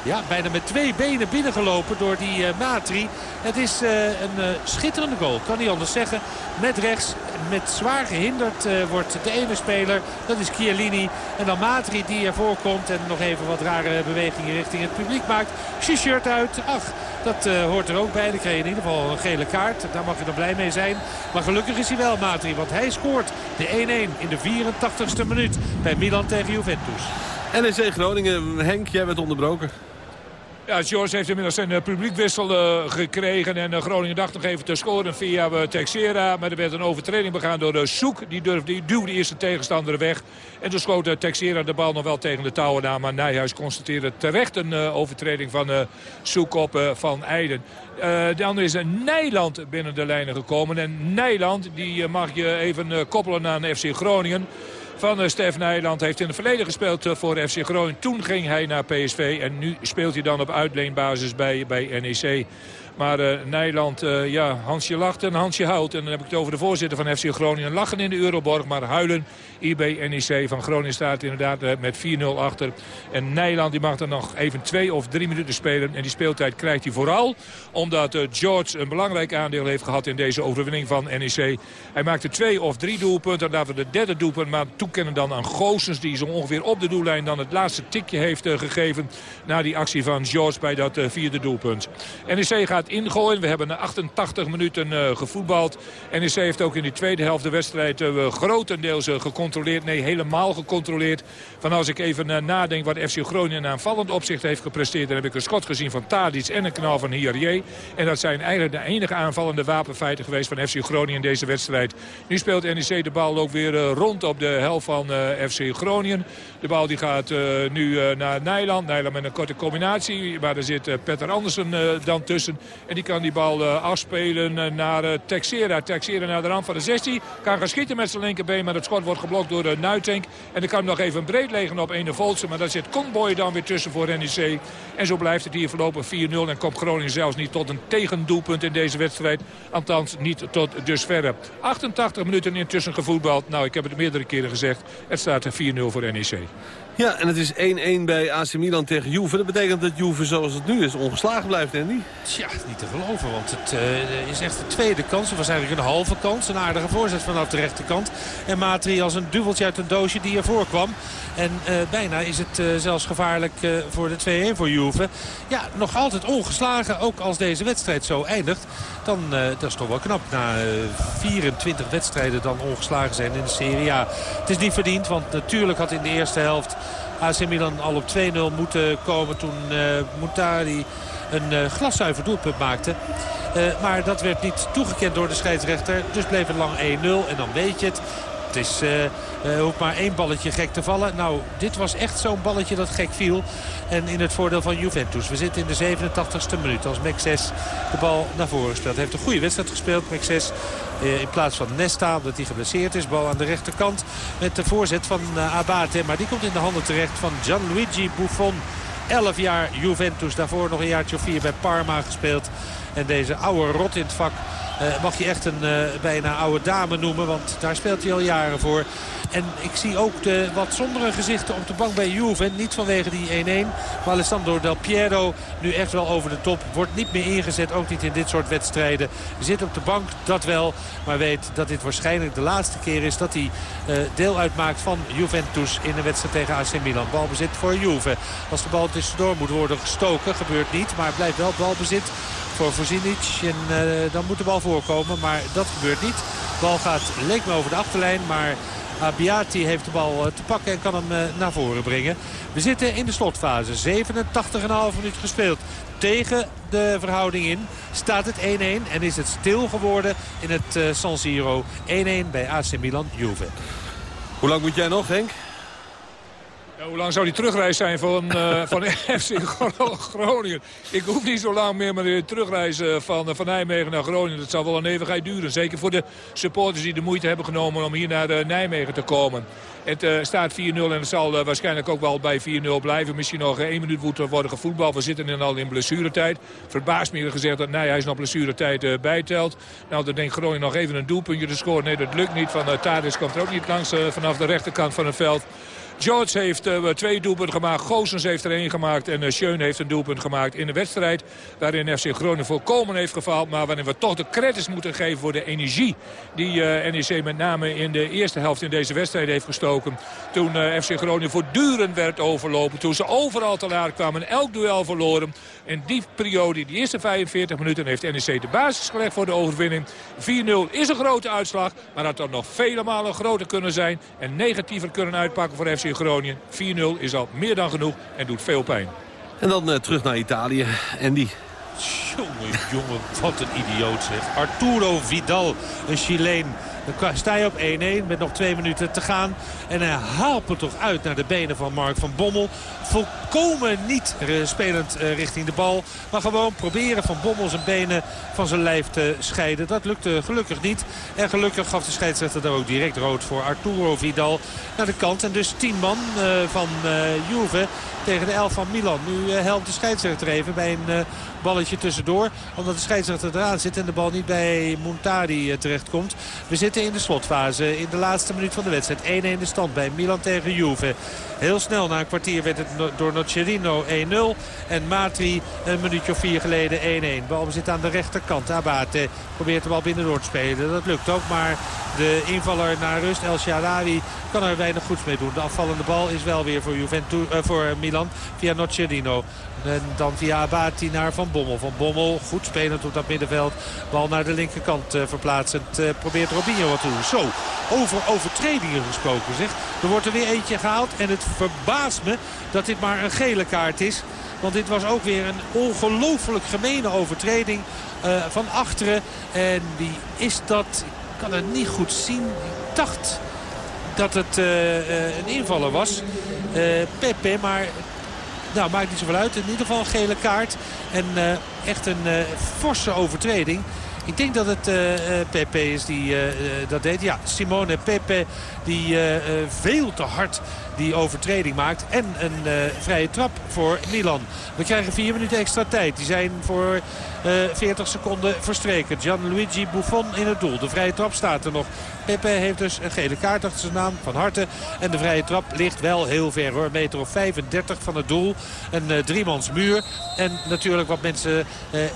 ja, bijna met twee benen binnengelopen door die uh, Matri. Het is uh, een schitterende goal, kan niet anders zeggen. Met rechts, met zwaar gehinderd wordt de ene speler, dat is Chiellini. En dan Matri die ervoor komt en nog even wat rare bewegingen richting het publiek maakt. Zijn shirt uit, ach, dat hoort er ook bij. Dan kreeg in ieder geval een gele kaart, daar mag je dan blij mee zijn. Maar gelukkig is hij wel Matri, want hij scoort de 1-1 in de 84ste minuut bij Milan tegen Juventus. NEC Groningen, Henk, jij werd onderbroken. Ja, George heeft inmiddels een uh, publiekwissel uh, gekregen. En uh, Groningen dacht nog even te scoren via Texera. Maar er werd een overtreding begaan door de Soek. Die, die duwde eerst de tegenstander weg. En toen schoot Texera de bal nog wel tegen de touwen aan. Maar Nijhuis constateerde terecht een overtreding van Soek op Van Eijden. dan is Nijland binnen de lijnen gekomen. En Nijland, die mag je even koppelen aan FC Groningen van uh, Stef Nijland. Heeft in het verleden gespeeld uh, voor FC Groningen. Toen ging hij naar PSV en nu speelt hij dan op uitleenbasis bij, bij NEC. Maar eh, Nijland, eh, ja, Hansje lacht en Hansje huilt. En dan heb ik het over de voorzitter van FC Groningen. Lachen in de Euroborg, maar huilen. IB-NEC van Groningen staat inderdaad eh, met 4-0 achter. En Nijland die mag er nog even twee of drie minuten spelen. En die speeltijd krijgt hij vooral omdat eh, George een belangrijk aandeel heeft gehad in deze overwinning van NEC. Hij maakte twee of drie doelpunten. We de derde doelpunt maar toekennen dan aan Goossens. Die zo ongeveer op de doellijn dan het laatste tikje heeft eh, gegeven. Na die actie van George bij dat vierde doelpunt. NEC gaat ingooien. We hebben na 88 minuten gevoetbald. NEC heeft ook in die tweede helft de wedstrijd grotendeels eh, Nee, helemaal gecontroleerd. Van als ik even eh, nadenk wat FC Groningen in aanvallend opzicht heeft gepresteerd... dan heb ik een schot gezien van Tadic en een knal van Hiarie. En dat zijn eigenlijk de enige aanvallende wapenfeiten geweest van FC Groningen in deze wedstrijd. Nu speelt NEC de bal ook weer eh, rond op de helft van eh, FC Groningen. De bal die gaat nu naar Nijland. Nijland met een korte combinatie. Maar er zit Petter Andersen dan tussen. En die kan die bal afspelen naar Texera. Texera naar de rand van de 16. Kan gaan schieten met zijn linkerbeen. Maar het schot wordt geblokt door de Nuitenk. En dan kan nog even breed liggen op Ene Voltsen. Maar daar zit Conboy dan weer tussen voor NEC. En zo blijft het hier voorlopig 4-0. En komt Groningen zelfs niet tot een tegendoelpunt in deze wedstrijd. Althans niet tot dusverre. 88 minuten intussen gevoetbald. Nou, ik heb het meerdere keren gezegd. Het staat 4-0 voor NEC. Ja, en het is 1-1 bij AC Milan tegen Juve. Dat betekent dat Juve zoals het nu is ongeslagen blijft, Andy. Tja, niet te geloven, want het eh, is echt de tweede kans. Het was eigenlijk een halve kans. Een aardige voorzet vanaf de rechterkant. En Matri als een duveltje uit een doosje die ervoor kwam. En eh, bijna is het eh, zelfs gevaarlijk eh, voor de 2-1 voor Juve. Ja, nog altijd ongeslagen. Ook als deze wedstrijd zo eindigt. Dan dat is toch wel knap. Na eh, 24 wedstrijden dan ongeslagen zijn in de Serie A. Het is niet verdiend, want natuurlijk had in de eerste helft... AC Milan al op 2-0 moeten komen toen Moutari een glaszuiver doelpunt maakte. Maar dat werd niet toegekend door de scheidsrechter. Dus bleef het lang 1-0 en dan weet je het. Het is, uh, uh, hoeft maar één balletje gek te vallen. Nou, dit was echt zo'n balletje dat gek viel. En in het voordeel van Juventus. We zitten in de 87ste minuut als Mexes de bal naar voren speelt. Hij heeft een goede wedstrijd gespeeld, Mexes. Uh, in plaats van Nesta, omdat hij geblesseerd is. Bal aan de rechterkant met de voorzet van Abate. Maar die komt in de handen terecht van Gianluigi Buffon. 11 jaar Juventus. Daarvoor nog een jaartje of bij Parma gespeeld. En deze oude rot in het vak uh, mag je echt een uh, bijna oude dame noemen. Want daar speelt hij al jaren voor. En ik zie ook de wat zondere gezichten op de bank bij Juve. Niet vanwege die 1-1. Maar Alessandro Del Piero nu echt wel over de top. Wordt niet meer ingezet. Ook niet in dit soort wedstrijden. Zit op de bank, dat wel. Maar weet dat dit waarschijnlijk de laatste keer is dat hij uh, deel uitmaakt van Juventus in de wedstrijd tegen AC Milan. Balbezit voor Juve. Als de bal tussendoor moet worden gestoken. Gebeurt niet. Maar blijft wel balbezit voor Vozinic. En uh, dan moet de bal voorkomen, maar dat gebeurt niet. De bal gaat, leek me over de achterlijn, maar Abiati heeft de bal te pakken en kan hem uh, naar voren brengen. We zitten in de slotfase. 87,5 minuut gespeeld. Tegen de verhouding in staat het 1-1 en is het stil geworden in het San Siro. 1-1 bij AC Milan Juve. Hoe lang moet jij nog, Henk? Ja, hoe lang zou die terugreis zijn van, uh, van FC Groningen? Ik hoef niet zo lang meer, maar de terugreis van, van Nijmegen naar Groningen... dat zal wel een eeuwigheid duren. Zeker voor de supporters die de moeite hebben genomen om hier naar uh, Nijmegen te komen. Het uh, staat 4-0 en het zal uh, waarschijnlijk ook wel bij 4-0 blijven. Misschien nog één minuut moet worden gevoetbald. We zitten in al in blessuretijd. Verbaast me gezegd dat nee, hij is nog blessuretijd uh, bijtelt. Nou, dan denkt Groningen nog even een doelpuntje te scoren. Nee, dat lukt niet. Van Tadis komt er ook niet langs vanaf de rechterkant van het veld. George heeft uh, twee doelpunten gemaakt. Goossens heeft er één gemaakt. En uh, heeft een doelpunt gemaakt in de wedstrijd. Waarin FC Groningen volkomen heeft gefaald. Maar waarin we toch de credits moeten geven voor de energie. Die uh, NEC met name in de eerste helft in deze wedstrijd heeft gestoken. Toen FC Groningen voortdurend werd overlopen. Toen ze overal te laat kwamen. Elk duel verloren. In die periode, die eerste 45 minuten, heeft NEC de basis gelegd voor de overwinning. 4-0 is een grote uitslag. Maar dat had nog vele malen groter kunnen zijn. En negatiever kunnen uitpakken voor FC Groningen. 4-0 is al meer dan genoeg en doet veel pijn. En dan uh, terug naar Italië. Andy. Jongen, jongen, wat een idioot zeg. Arturo Vidal, een Chileen. Dan sta op 1-1 met nog twee minuten te gaan. En hij haalt het toch uit naar de benen van Mark van Bommel. Volkomen niet eh, spelend eh, richting de bal. Maar gewoon proberen van Bommel zijn benen van zijn lijf te scheiden. Dat lukte gelukkig niet. En gelukkig gaf de scheidsrechter daar ook direct rood voor Arturo Vidal naar de kant. En dus 10 man eh, van Juve tegen de 11 van Milan. Nu helpt de scheidsrechter even bij een balletje tussendoor. Omdat de scheidsrechter eraan zit en de bal niet bij Montari terechtkomt. We zitten in de slotfase in de laatste minuut van de wedstrijd. 1-1 de stand bij Milan tegen Juve. Heel snel na een kwartier werd het door Nocerino 1-0. En Matri een minuutje of vier geleden 1-1. Bal zit aan de rechterkant. Abate probeert de bal binnendoor te spelen. Dat lukt ook, maar de invaller naar rust, El Sharawi, kan er weinig goeds mee doen. De afvallende bal is wel weer voor, Juventus, eh, voor Milan via Nocerino. En dan via Abati naar Van Bommel. Van Bommel, goed spelend op dat middenveld. Bal naar de linkerkant eh, verplaatsend. Eh, probeert Robinho wat te doen. Zo, over overtredingen gesproken zeg. Er wordt er weer eentje gehaald. En het verbaast me dat dit maar een gele kaart is. Want dit was ook weer een ongelooflijk gemene overtreding eh, van achteren. En wie is dat? Ik kan het niet goed zien. Ik dacht dat het een invaller was. Pepe, maar nou, maakt niet zoveel uit. In ieder geval een gele kaart. En eh, echt een eh, forse overtreding. Ik denk dat het eh, Pepe is die dat deed. Ja, Simone Pepe die eh, eh, veel te hard die overtreding maakt. En een eh, vrije trap voor Milan. We krijgen vier minuten extra tijd. Die zijn voor eh 40 seconden verstreken. Gianluigi Buffon in het doel. De vrije trap staat er nog. Pepe heeft dus een gele kaart achter zijn naam van harte. En de vrije trap ligt wel heel ver hoor. Een meter of 35 van het doel. Een eh, driemans muur. En natuurlijk wat mensen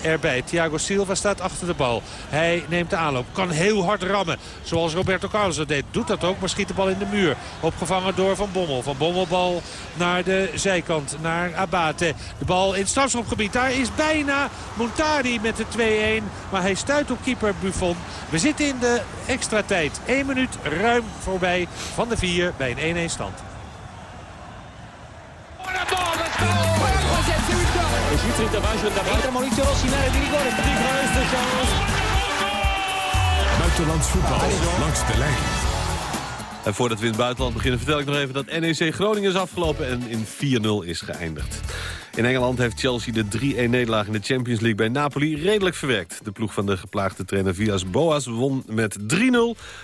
erbij. Thiago Silva staat achter de bal. Hij neemt de aanloop. Kan heel hard rammen. Zoals Roberto Carlos dat deed. Doet dat ook. Maar schiet de bal in de muur. Opgevangen door Van Bommel. Van Bommel bal naar de zijkant. Naar Abate. De bal in het strafschopgebied. Daar is bijna Montari met de 2-1. Maar hij stuit op keeper Buffon. We zitten in de extra tijd. 1 minuut ruim voorbij van de 4 bij een 1-1 stand. Buitenlands voetbal langs de lijn. En voordat we in het buitenland beginnen vertel ik nog even dat NEC Groningen is afgelopen en in 4-0 is geëindigd. In Engeland heeft Chelsea de 3-1 nederlaag in de Champions League bij Napoli redelijk verwerkt. De ploeg van de geplaagde trainer Villas Boas won met 3-0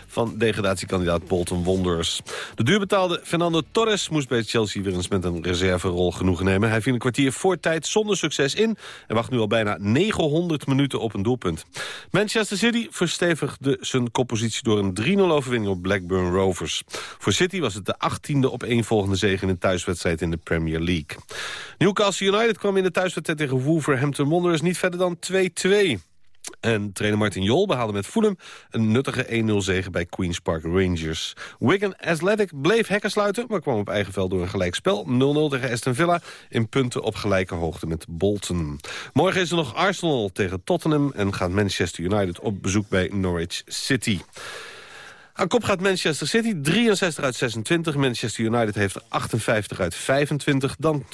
van degradatiekandidaat Bolton Wanderers. De duurbetaalde Fernando Torres moest bij Chelsea weer eens met een reserverol genoegen nemen. Hij viel een kwartier voor tijd zonder succes in en wacht nu al bijna 900 minuten op een doelpunt. Manchester City verstevigde zijn koppositie door een 3-0 overwinning op Blackburn Rovers. Voor City was het de 18e op één volgende zege in een thuiswedstrijd in de Premier League. Newcastle United kwam in de thuiswedstrijd tegen Wolverhampton Wanderers niet verder dan 2-2. En trainer Martin Jol behaalde met Fulham een nuttige 1-0 zege bij Queen's Park Rangers. Wigan Athletic bleef hekken sluiten, maar kwam op eigen veld door een gelijkspel. 0-0 tegen Aston Villa in punten op gelijke hoogte met Bolton. Morgen is er nog Arsenal tegen Tottenham en gaat Manchester United op bezoek bij Norwich City. Aan kop gaat Manchester City, 63 uit 26. Manchester United heeft er 58 uit 25. Dan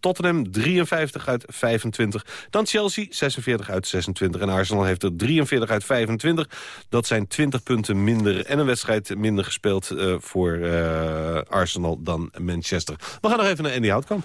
Tottenham, 53 uit 25. Dan Chelsea, 46 uit 26. En Arsenal heeft er 43 uit 25. Dat zijn 20 punten minder en een wedstrijd minder gespeeld uh, voor uh, Arsenal dan Manchester. We gaan nog even naar Andy Houtkamp.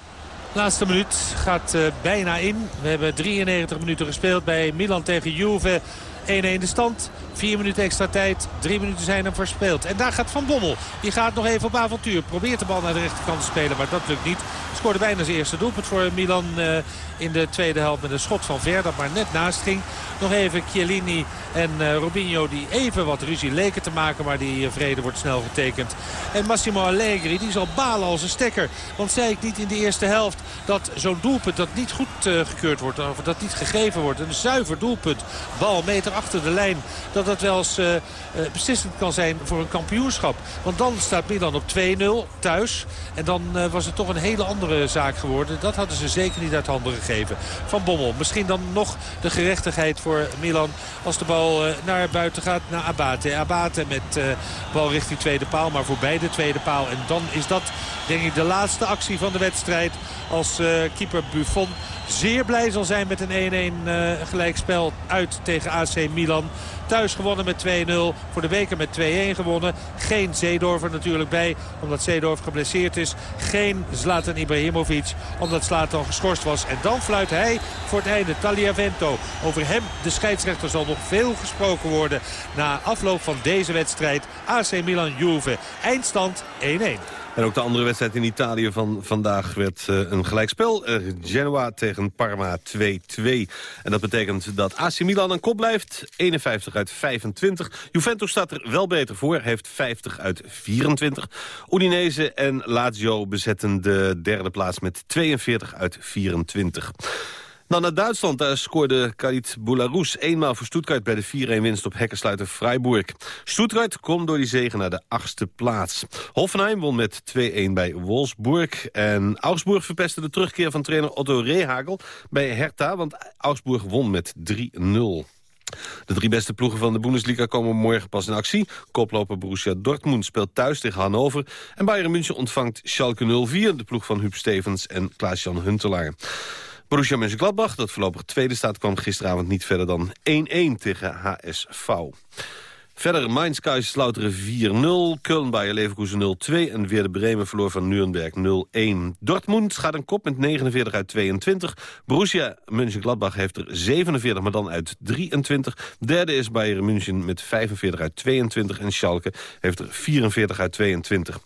Laatste minuut gaat uh, bijna in. We hebben 93 minuten gespeeld bij Milan tegen Juve. 1-1 de stand. 4 minuten extra tijd. 3 minuten zijn hem verspeeld. En daar gaat Van Bommel. Die gaat nog even op avontuur. Probeert de bal naar de rechterkant te spelen. Maar dat lukt niet. Scoorde bijna zijn eerste doelpunt voor Milan uh, in de tweede helft. Met een schot van ver dat maar net naast ging. Nog even Chiellini en uh, Robinho die even wat ruzie leken te maken. Maar die uh, vrede wordt snel getekend. En Massimo Allegri die zal balen als een stekker. Want zei ik niet in de eerste helft dat zo'n doelpunt dat niet goed gekeurd wordt. Of dat niet gegeven wordt. Een zuiver doelpunt. Bal meter achter de lijn. Dat dat wel eens uh, beslissend kan zijn voor een kampioenschap. Want dan staat Milan op 2-0 thuis. En dan was het toch een hele andere zaak geworden. Dat hadden ze zeker niet uit handen gegeven. Van Bommel. Misschien dan nog de gerechtigheid voor Milan. Als de bal naar buiten gaat naar Abate. Abate met bal richting tweede paal. Maar voorbij de tweede paal. En dan is dat denk ik de laatste actie van de wedstrijd. Als keeper Buffon zeer blij zal zijn met een 1-1 eh, gelijkspel uit tegen AC Milan. Thuis gewonnen met 2-0. Voor de weken met 2-1 gewonnen. Geen Zeedorfer natuurlijk bij, omdat Zeedorf geblesseerd is. Geen Zlatan Ibrahimovic, omdat Zlatan geschorst was. En dan fluit hij voor het einde Tagliavento. Over hem, de scheidsrechter, zal nog veel gesproken worden. Na afloop van deze wedstrijd AC Milan-Juve. Eindstand 1-1. En ook de andere wedstrijd in Italië van vandaag werd eh, een gelijkspel. Eh, Genoa tegen Parma 2-2. En dat betekent dat AC Milan aan kop blijft. 51 uit 25. Juventus staat er wel beter voor. Heeft 50 uit 24. Udinese en Lazio bezetten de derde plaats met 42 uit 24. Dan naar Duitsland, daar scoorde Khalid Boularus eenmaal voor Stuttgart bij de 4-1 winst op hekkensluiter Freiburg. Stuttgart komt door die zegen naar de achtste plaats. Hoffenheim won met 2-1 bij Wolfsburg. En Augsburg verpestte de terugkeer van trainer Otto Rehagel bij Hertha, want Augsburg won met 3-0. De drie beste ploegen van de Bundesliga komen morgen pas in actie. Koploper Borussia Dortmund speelt thuis tegen Hannover. En Bayern München ontvangt Schalke 04, de ploeg van Huub Stevens en Klaas-Jan Huntelaar. Borussia Mönchengladbach, dat voorlopig tweede staat... kwam gisteravond niet verder dan 1-1 tegen HSV. Verder Mainz Kaiserslauteren 4-0, Köln Bayer Leverkusen 0-2... en weer de Bremen verloor van Nuremberg 0-1. Dortmund gaat een kop met 49 uit 22. Borussia Mönchengladbach heeft er 47, maar dan uit 23. Derde is Bayern München met 45 uit 22. En Schalke heeft er 44 uit 22.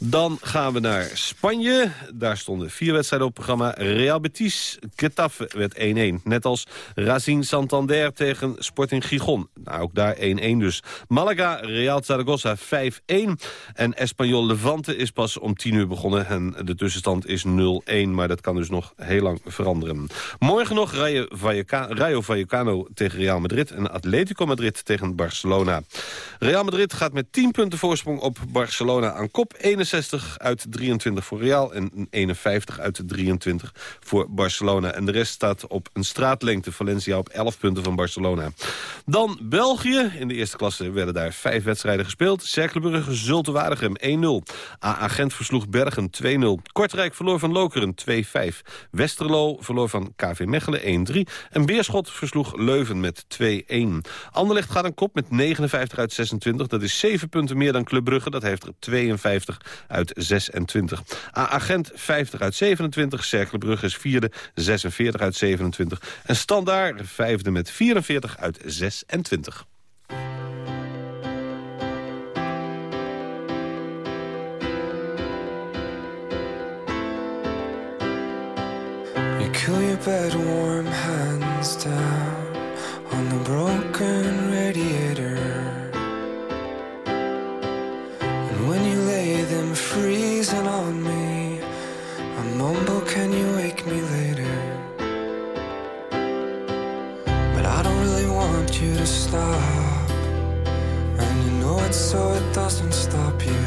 Dan gaan we naar Spanje. Daar stonden vier wedstrijden op het programma. Real Betis, Getafe werd 1-1. Net als Racing Santander tegen Sporting Gijon. Nou, ook daar 1-1 dus. Malaga, Real Zaragoza 5-1. En Espanyol Levante is pas om 10 uur begonnen. En de tussenstand is 0-1, maar dat kan dus nog heel lang veranderen. Morgen nog Rayo Vallecano, tegen Real Madrid... en Atletico Madrid tegen Barcelona. Real Madrid gaat met 10 punten voorsprong op Barcelona aan kop. 61 uit 23 voor Real en 51 uit 23 voor Barcelona. En de rest staat op een straatlengte. Valencia op 11 punten van Barcelona. Dan België. In de eerste klasse werden daar vijf wedstrijden gespeeld. Cerkelenburg, Zulte Waregem 1-0. AA Gent versloeg Bergen 2-0. Kortrijk verloor van Lokeren 2-5. Westerlo verloor van KV Mechelen 1-3. En Beerschot versloeg Leuven met 2-1. Anderlecht gaat een kop met 59 uit 26. Dat is 7 punten meer dan Club Brugge. Dat heeft er 52 uit 26. AA Gent 50 uit 27. Cercle Brugge is vierde, 46 uit 27. En Standaard vijfde met 44 uit 26. You kill your bed warm hands down on the broken doesn't stop you.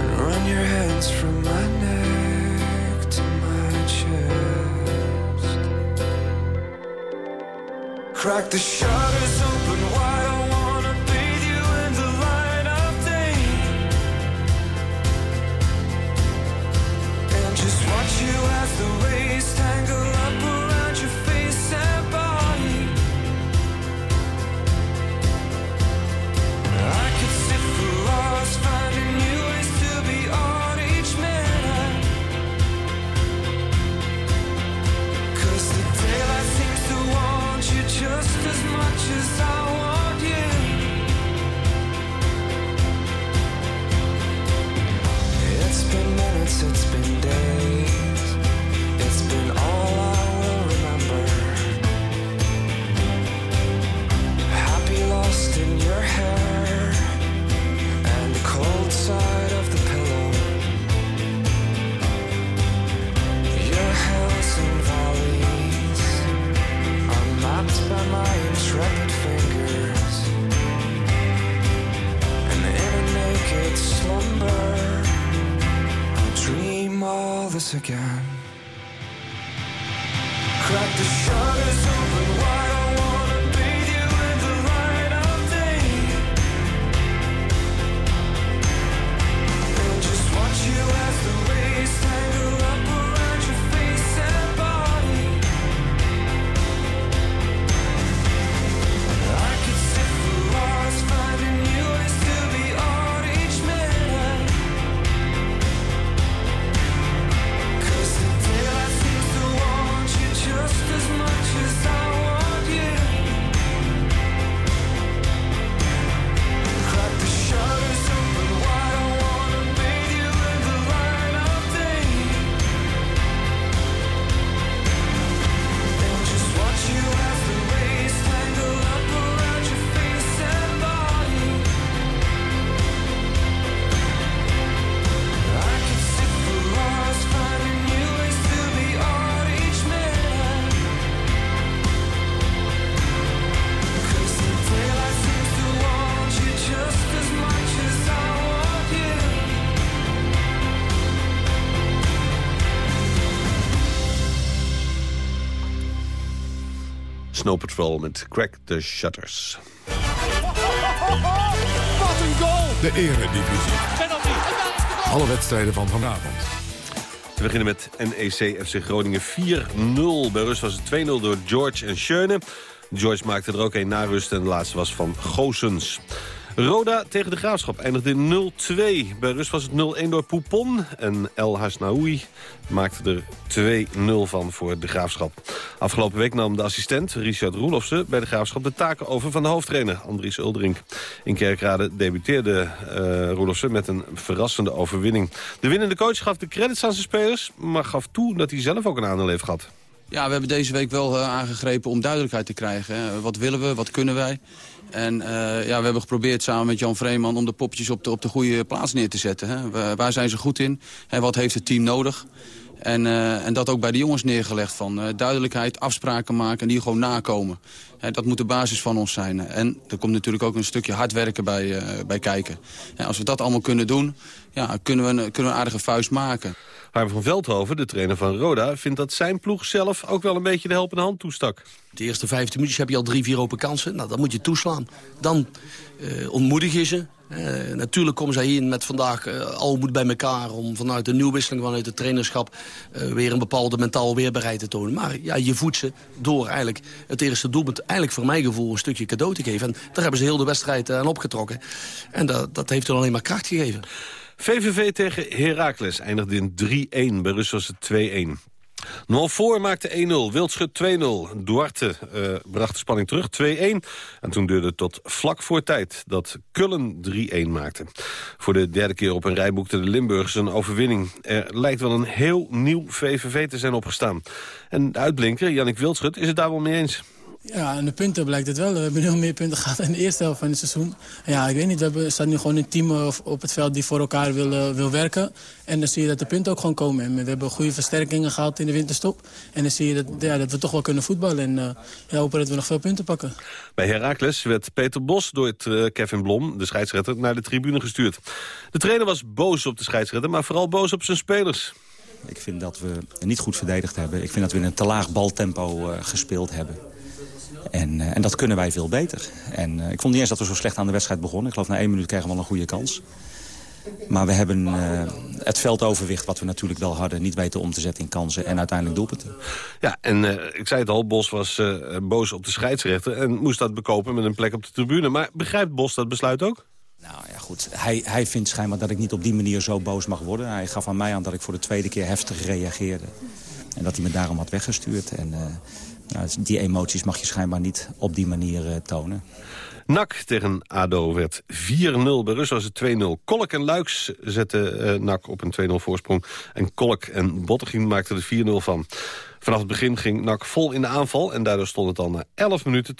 And run your hands from my neck to my chest. Crack the shutters open Snow Patrol met Crack the Shutters. Wat een goal! De eredivisie. Alle wedstrijden van vanavond. We beginnen met NEC FC Groningen 4-0. Bij rust was het 2-0 door George en Schöne. George maakte er ook een na rust en de laatste was van Goosens. Roda tegen de Graafschap eindigde in 0-2. Bij rust was het 0-1 door Poupon. En El Hasnaoui maakte er 2-0 van voor de Graafschap. Afgelopen week nam de assistent Richard Roelofsen bij de Graafschap de taken over van de hoofdtrainer Andries Uldrink. In Kerkrade debuteerde uh, Roelofsen met een verrassende overwinning. De winnende coach gaf de credits aan zijn spelers, maar gaf toe dat hij zelf ook een aandeel heeft gehad. Ja, we hebben deze week wel uh, aangegrepen om duidelijkheid te krijgen. Hè. Wat willen we, wat kunnen wij? En uh, ja, we hebben geprobeerd samen met Jan Vreeman om de poppetjes op de, op de goede plaats neer te zetten. Hè. Waar zijn ze goed in? En wat heeft het team nodig? En, uh, en dat ook bij de jongens neergelegd van duidelijkheid, afspraken maken en die gewoon nakomen. He, dat moet de basis van ons zijn. En er komt natuurlijk ook een stukje hard werken bij, bij kijken. En als we dat allemaal kunnen doen, ja, kunnen, we kunnen we een aardige vuist maken. Harm van Veldhoven, de trainer van Roda, vindt dat zijn ploeg zelf ook wel een beetje de helpende hand toestak. De eerste 15 minuutjes heb je al drie, vier open kansen. Nou, dat moet je toeslaan. Dan uh, ontmoedig je ze. Uh, natuurlijk komen zij hier met vandaag uh, al moet bij elkaar... om vanuit de nieuwwisseling, vanuit het trainerschap... Weer een bepaalde mentaal weerbaarheid te tonen. Maar ja, je voedt ze door eigenlijk het eerste doelpunt... eigenlijk voor mijn gevoel een stukje cadeau te geven. En daar hebben ze heel de wedstrijd aan opgetrokken. En dat, dat heeft er alleen maar kracht gegeven. VVV tegen Heracles eindigde in 3-1. Bij Rus was het 2-1. Noal voor maakte 1-0, Wildschut 2-0. Duarte uh, bracht de spanning terug, 2-1. En toen duurde het tot vlak voor tijd dat Kullen 3-1 maakte. Voor de derde keer op een rij boekte de Limburgers een overwinning. Er lijkt wel een heel nieuw VVV te zijn opgestaan. En de uitblinker, Jannik Wildschut, is het daar wel mee eens. Ja, en de punten blijkt het wel. We hebben heel meer punten gehad in de eerste helft van het seizoen. Ja, ik weet niet, we hebben, staan nu gewoon een team op het veld die voor elkaar wil, uh, wil werken. En dan zie je dat de punten ook gewoon komen. En we hebben goede versterkingen gehad in de winterstop. En dan zie je dat, ja, dat we toch wel kunnen voetballen. En uh, ja, hopen dat we nog veel punten pakken. Bij Heracles werd Peter Bos door het, uh, Kevin Blom, de scheidsrechter, naar de tribune gestuurd. De trainer was boos op de scheidsrechter, maar vooral boos op zijn spelers. Ik vind dat we niet goed verdedigd hebben. Ik vind dat we in een te laag baltempo gespeeld hebben. En, uh, en dat kunnen wij veel beter. En uh, ik vond niet eens dat we zo slecht aan de wedstrijd begonnen. Ik geloof na één minuut kregen we al een goede kans. Maar we hebben uh, het veldoverwicht wat we natuurlijk wel hadden... niet weten om te zetten in kansen en uiteindelijk doelpunten. Ja, en ik zei het al, Bos was boos op de scheidsrechter... en moest dat bekopen met een plek op de tribune. Maar begrijpt Bos dat besluit ook? Nou ja, goed. Hij, hij vindt schijnbaar dat ik niet op die manier zo boos mag worden. Hij gaf aan mij aan dat ik voor de tweede keer heftig reageerde. En dat hij me daarom had weggestuurd. En nou, die emoties mag je schijnbaar niet op die manier uh, tonen. NAC tegen ADO werd 4-0. Bij Rus was het 2-0. Kolk en Luiks zetten uh, NAC op een 2-0 voorsprong. En Kolk en Bottegien maakten er 4-0 van. Vanaf het begin ging NAC vol in de aanval en daardoor stond het al na 11 minuten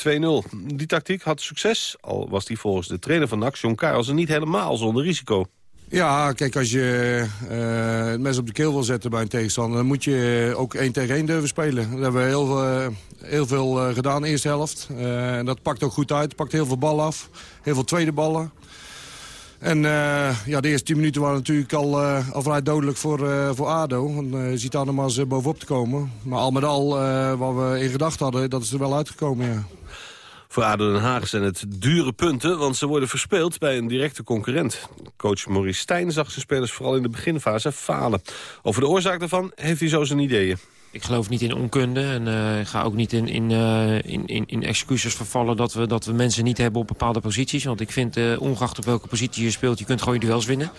2-0. Die tactiek had succes, al was die volgens de trainer van NAC, John Karels, niet helemaal zonder risico. Ja, kijk, als je uh, het mes op de keel wil zetten bij een tegenstander... dan moet je ook één tegen één durven spelen. Dat hebben we heel, uh, heel veel uh, gedaan eerste helft. En dat pakt ook goed uit, pakt heel veel ballen af. Heel veel tweede ballen. En ja, de eerste tien minuten waren natuurlijk al, al vrij dodelijk voor, voor ADO. Want je ziet daar nog maar eens bovenop te komen. Maar al met al, wat we in gedachten hadden, dat is er wel uitgekomen, ja. Voor ADO Den Haag zijn het dure punten, want ze worden verspeeld bij een directe concurrent. Coach Maurice Stijn zag zijn spelers vooral in de beginfase falen. Over de oorzaak daarvan heeft hij zo zijn ideeën. Ik geloof niet in onkunde en uh, ik ga ook niet in, in, uh, in, in, in excuses vervallen dat we, dat we mensen niet hebben op bepaalde posities. Want ik vind, uh, ongeacht op welke positie je speelt, je kunt gewoon je duels winnen.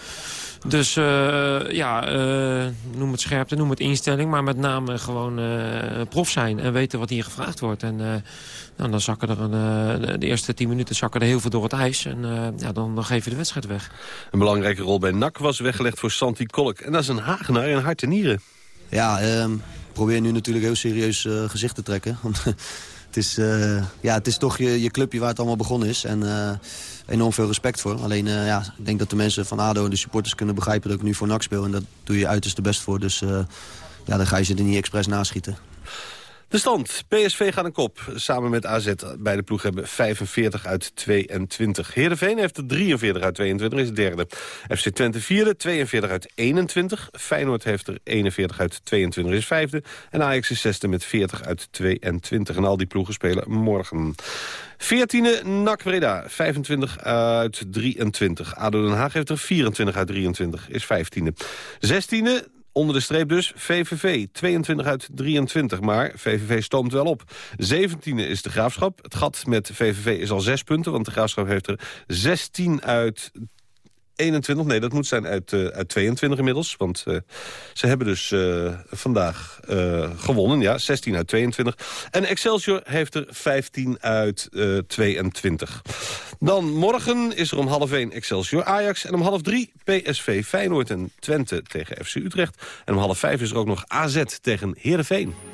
Dus uh, ja, uh, noem het scherpte, noem het instelling. Maar met name gewoon uh, prof zijn en weten wat hier gevraagd wordt. En nou, dan zakken er een, de eerste tien minuten zakken er heel veel door het ijs. En ja, dan, dan geef je de wedstrijd weg. Een belangrijke rol bij NAC was weggelegd voor Santi Kolk. En dat is een Hagenaar en hart en nieren. Ja, um, probeer nu natuurlijk heel serieus gezicht te trekken. het, is, ja, het is toch je, je clubje waar het allemaal begonnen is. En enorm veel respect voor. Alleen ja, ik denk dat de mensen van ADO en de supporters kunnen begrijpen dat ik nu voor NAC speel. En dat doe je uiterst de best voor. Dus ja, dan ga je ze er niet expres naschieten. De stand. PSV gaat een kop. Samen met AZ. Beide ploegen hebben 45 uit 22. Heerenveen heeft er 43 uit 22, is derde. FC Twente vierde, 42 uit 21. Feyenoord heeft er 41 uit 22, is vijfde. En Ajax is zesde met 40 uit 22. En al die ploegen spelen morgen. 14e NAC Breda, 25 uit 23. ADO Den Haag heeft er 24 uit 23, is 15e. 16e Onder de streep dus VVV, 22 uit 23. Maar VVV stoomt wel op. 17e is de Graafschap. Het gat met VVV is al 6 punten, want de Graafschap heeft er 16 uit 21. Nee, dat moet zijn uit, eh, uit 22 inmiddels. Want eh, ze hebben dus eh, vandaag gewonnen, ja, 16 uit 22. En Excelsior heeft er 15 uit eh, 22. Dan morgen is er om half 1 Excelsior Ajax. En om half 3 PSV Feyenoord en Twente tegen FC Utrecht. En om half 5 is er ook nog AZ tegen Heerenveen.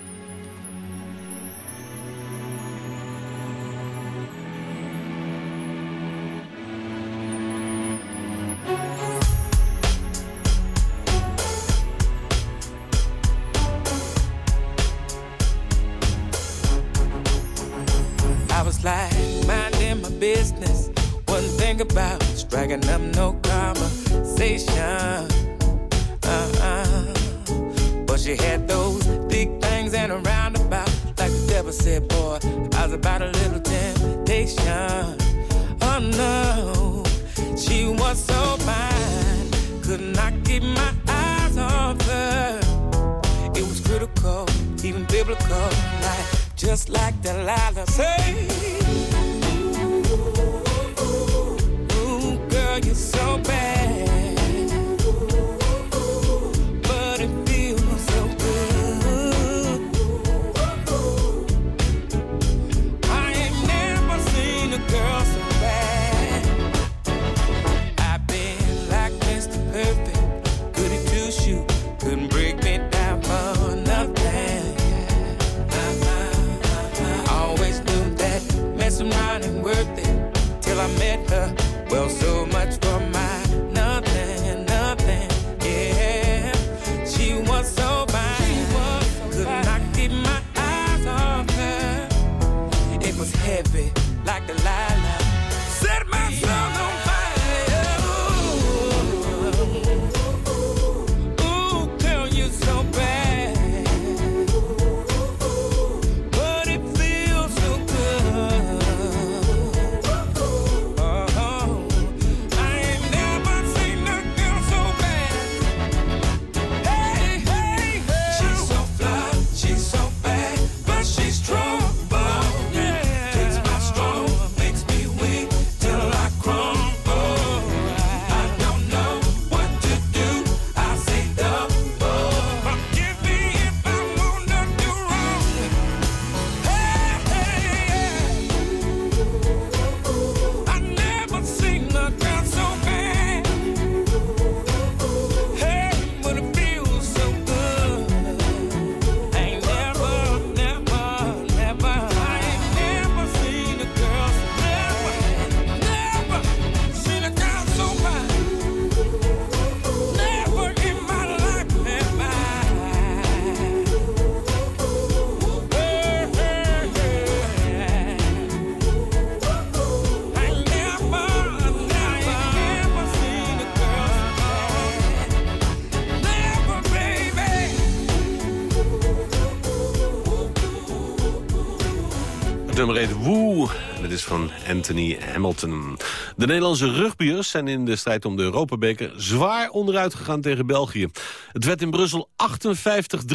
Anthony Hamilton. De Nederlandse rugbyers zijn in de strijd om de Europabeker zwaar onderuit gegaan tegen België. Het werd in Brussel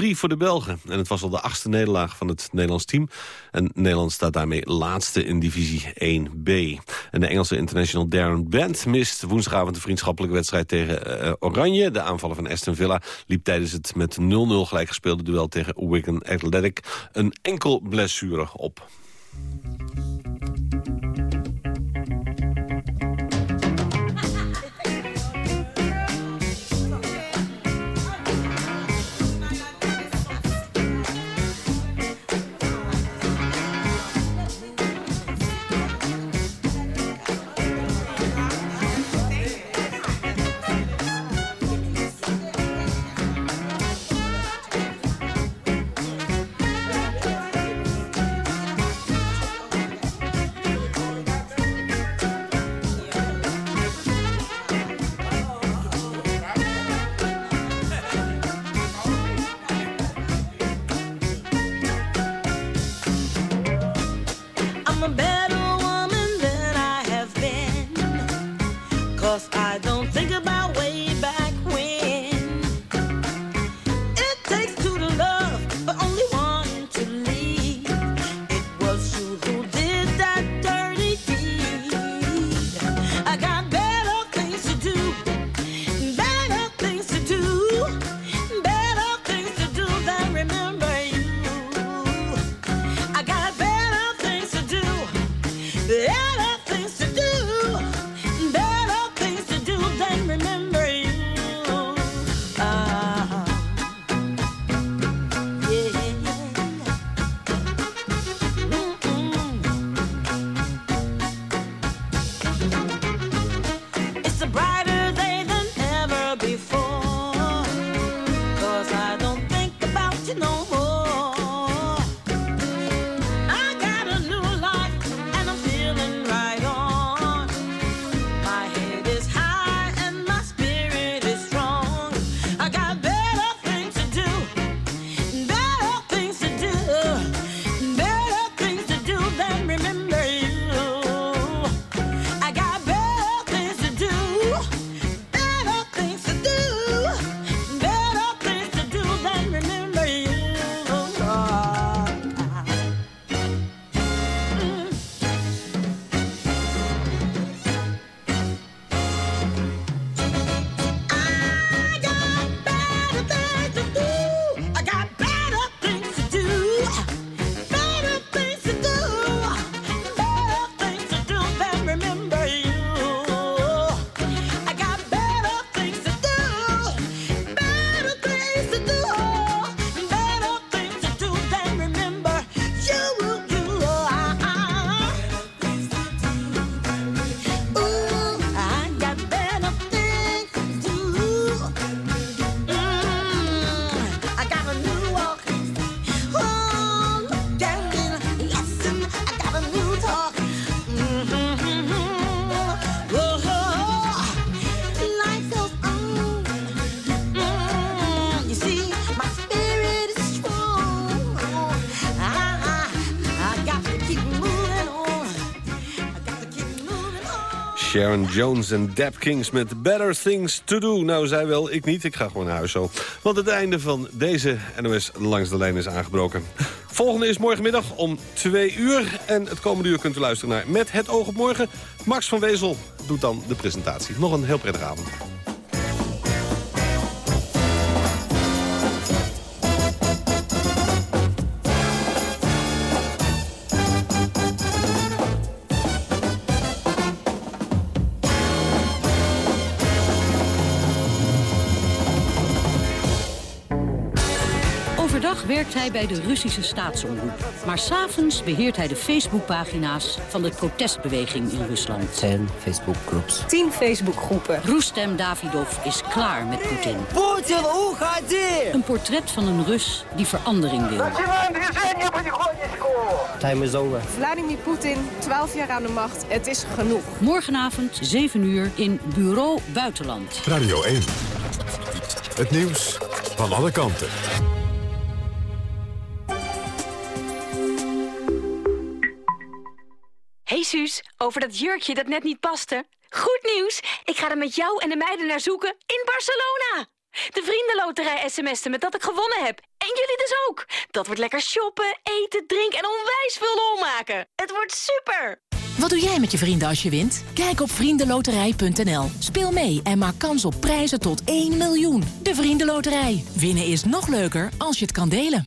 58-3 voor de Belgen. En het was al de achtste nederlaag van het Nederlands team. En Nederland staat daarmee laatste in divisie 1B. En de Engelse international Darren Bent mist woensdagavond de vriendschappelijke wedstrijd tegen eh, Oranje. De aanvaller van Aston Villa liep tijdens het met 0-0 gelijk gespeelde duel tegen Wigan Athletic een enkel blessure op. Sharon Jones en Dap Kings met Better Things to Do. Nou, zij wel, ik niet. Ik ga gewoon naar huis zo. Want het einde van deze NOS Langs de Lijn is aangebroken. Volgende is morgenmiddag om 2 uur. En het komende uur kunt u luisteren naar Met het oog op morgen. Max van Wezel doet dan de presentatie. Nog een heel prettige avond. hij bij de Russische staatsomroep. Maar s'avonds beheert hij de Facebookpagina's van de protestbeweging in Rusland. Ten Facebookgroeps. Tien Facebookgroepen. Roestem Davidov is klaar met Poetin. Poetin, hoe gaat dit? Een portret van een Rus die verandering wil. Time is over. Vladimir Poetin, 12 jaar aan de macht. Het is genoeg. Morgenavond, 7 uur, in Bureau Buitenland. Radio 1. Het nieuws van alle kanten. Over dat jurkje dat net niet paste. Goed nieuws, ik ga er met jou en de meiden naar zoeken in Barcelona. De vriendenloterij sms'en met dat ik gewonnen heb. En jullie dus ook. Dat wordt lekker shoppen, eten, drinken en onwijs veel lol maken. Het wordt super. Wat doe jij met je vrienden als je wint? Kijk op vriendenloterij.nl. Speel mee en maak kans op prijzen tot 1 miljoen. De Vriendenloterij. Winnen is nog leuker als je het kan delen.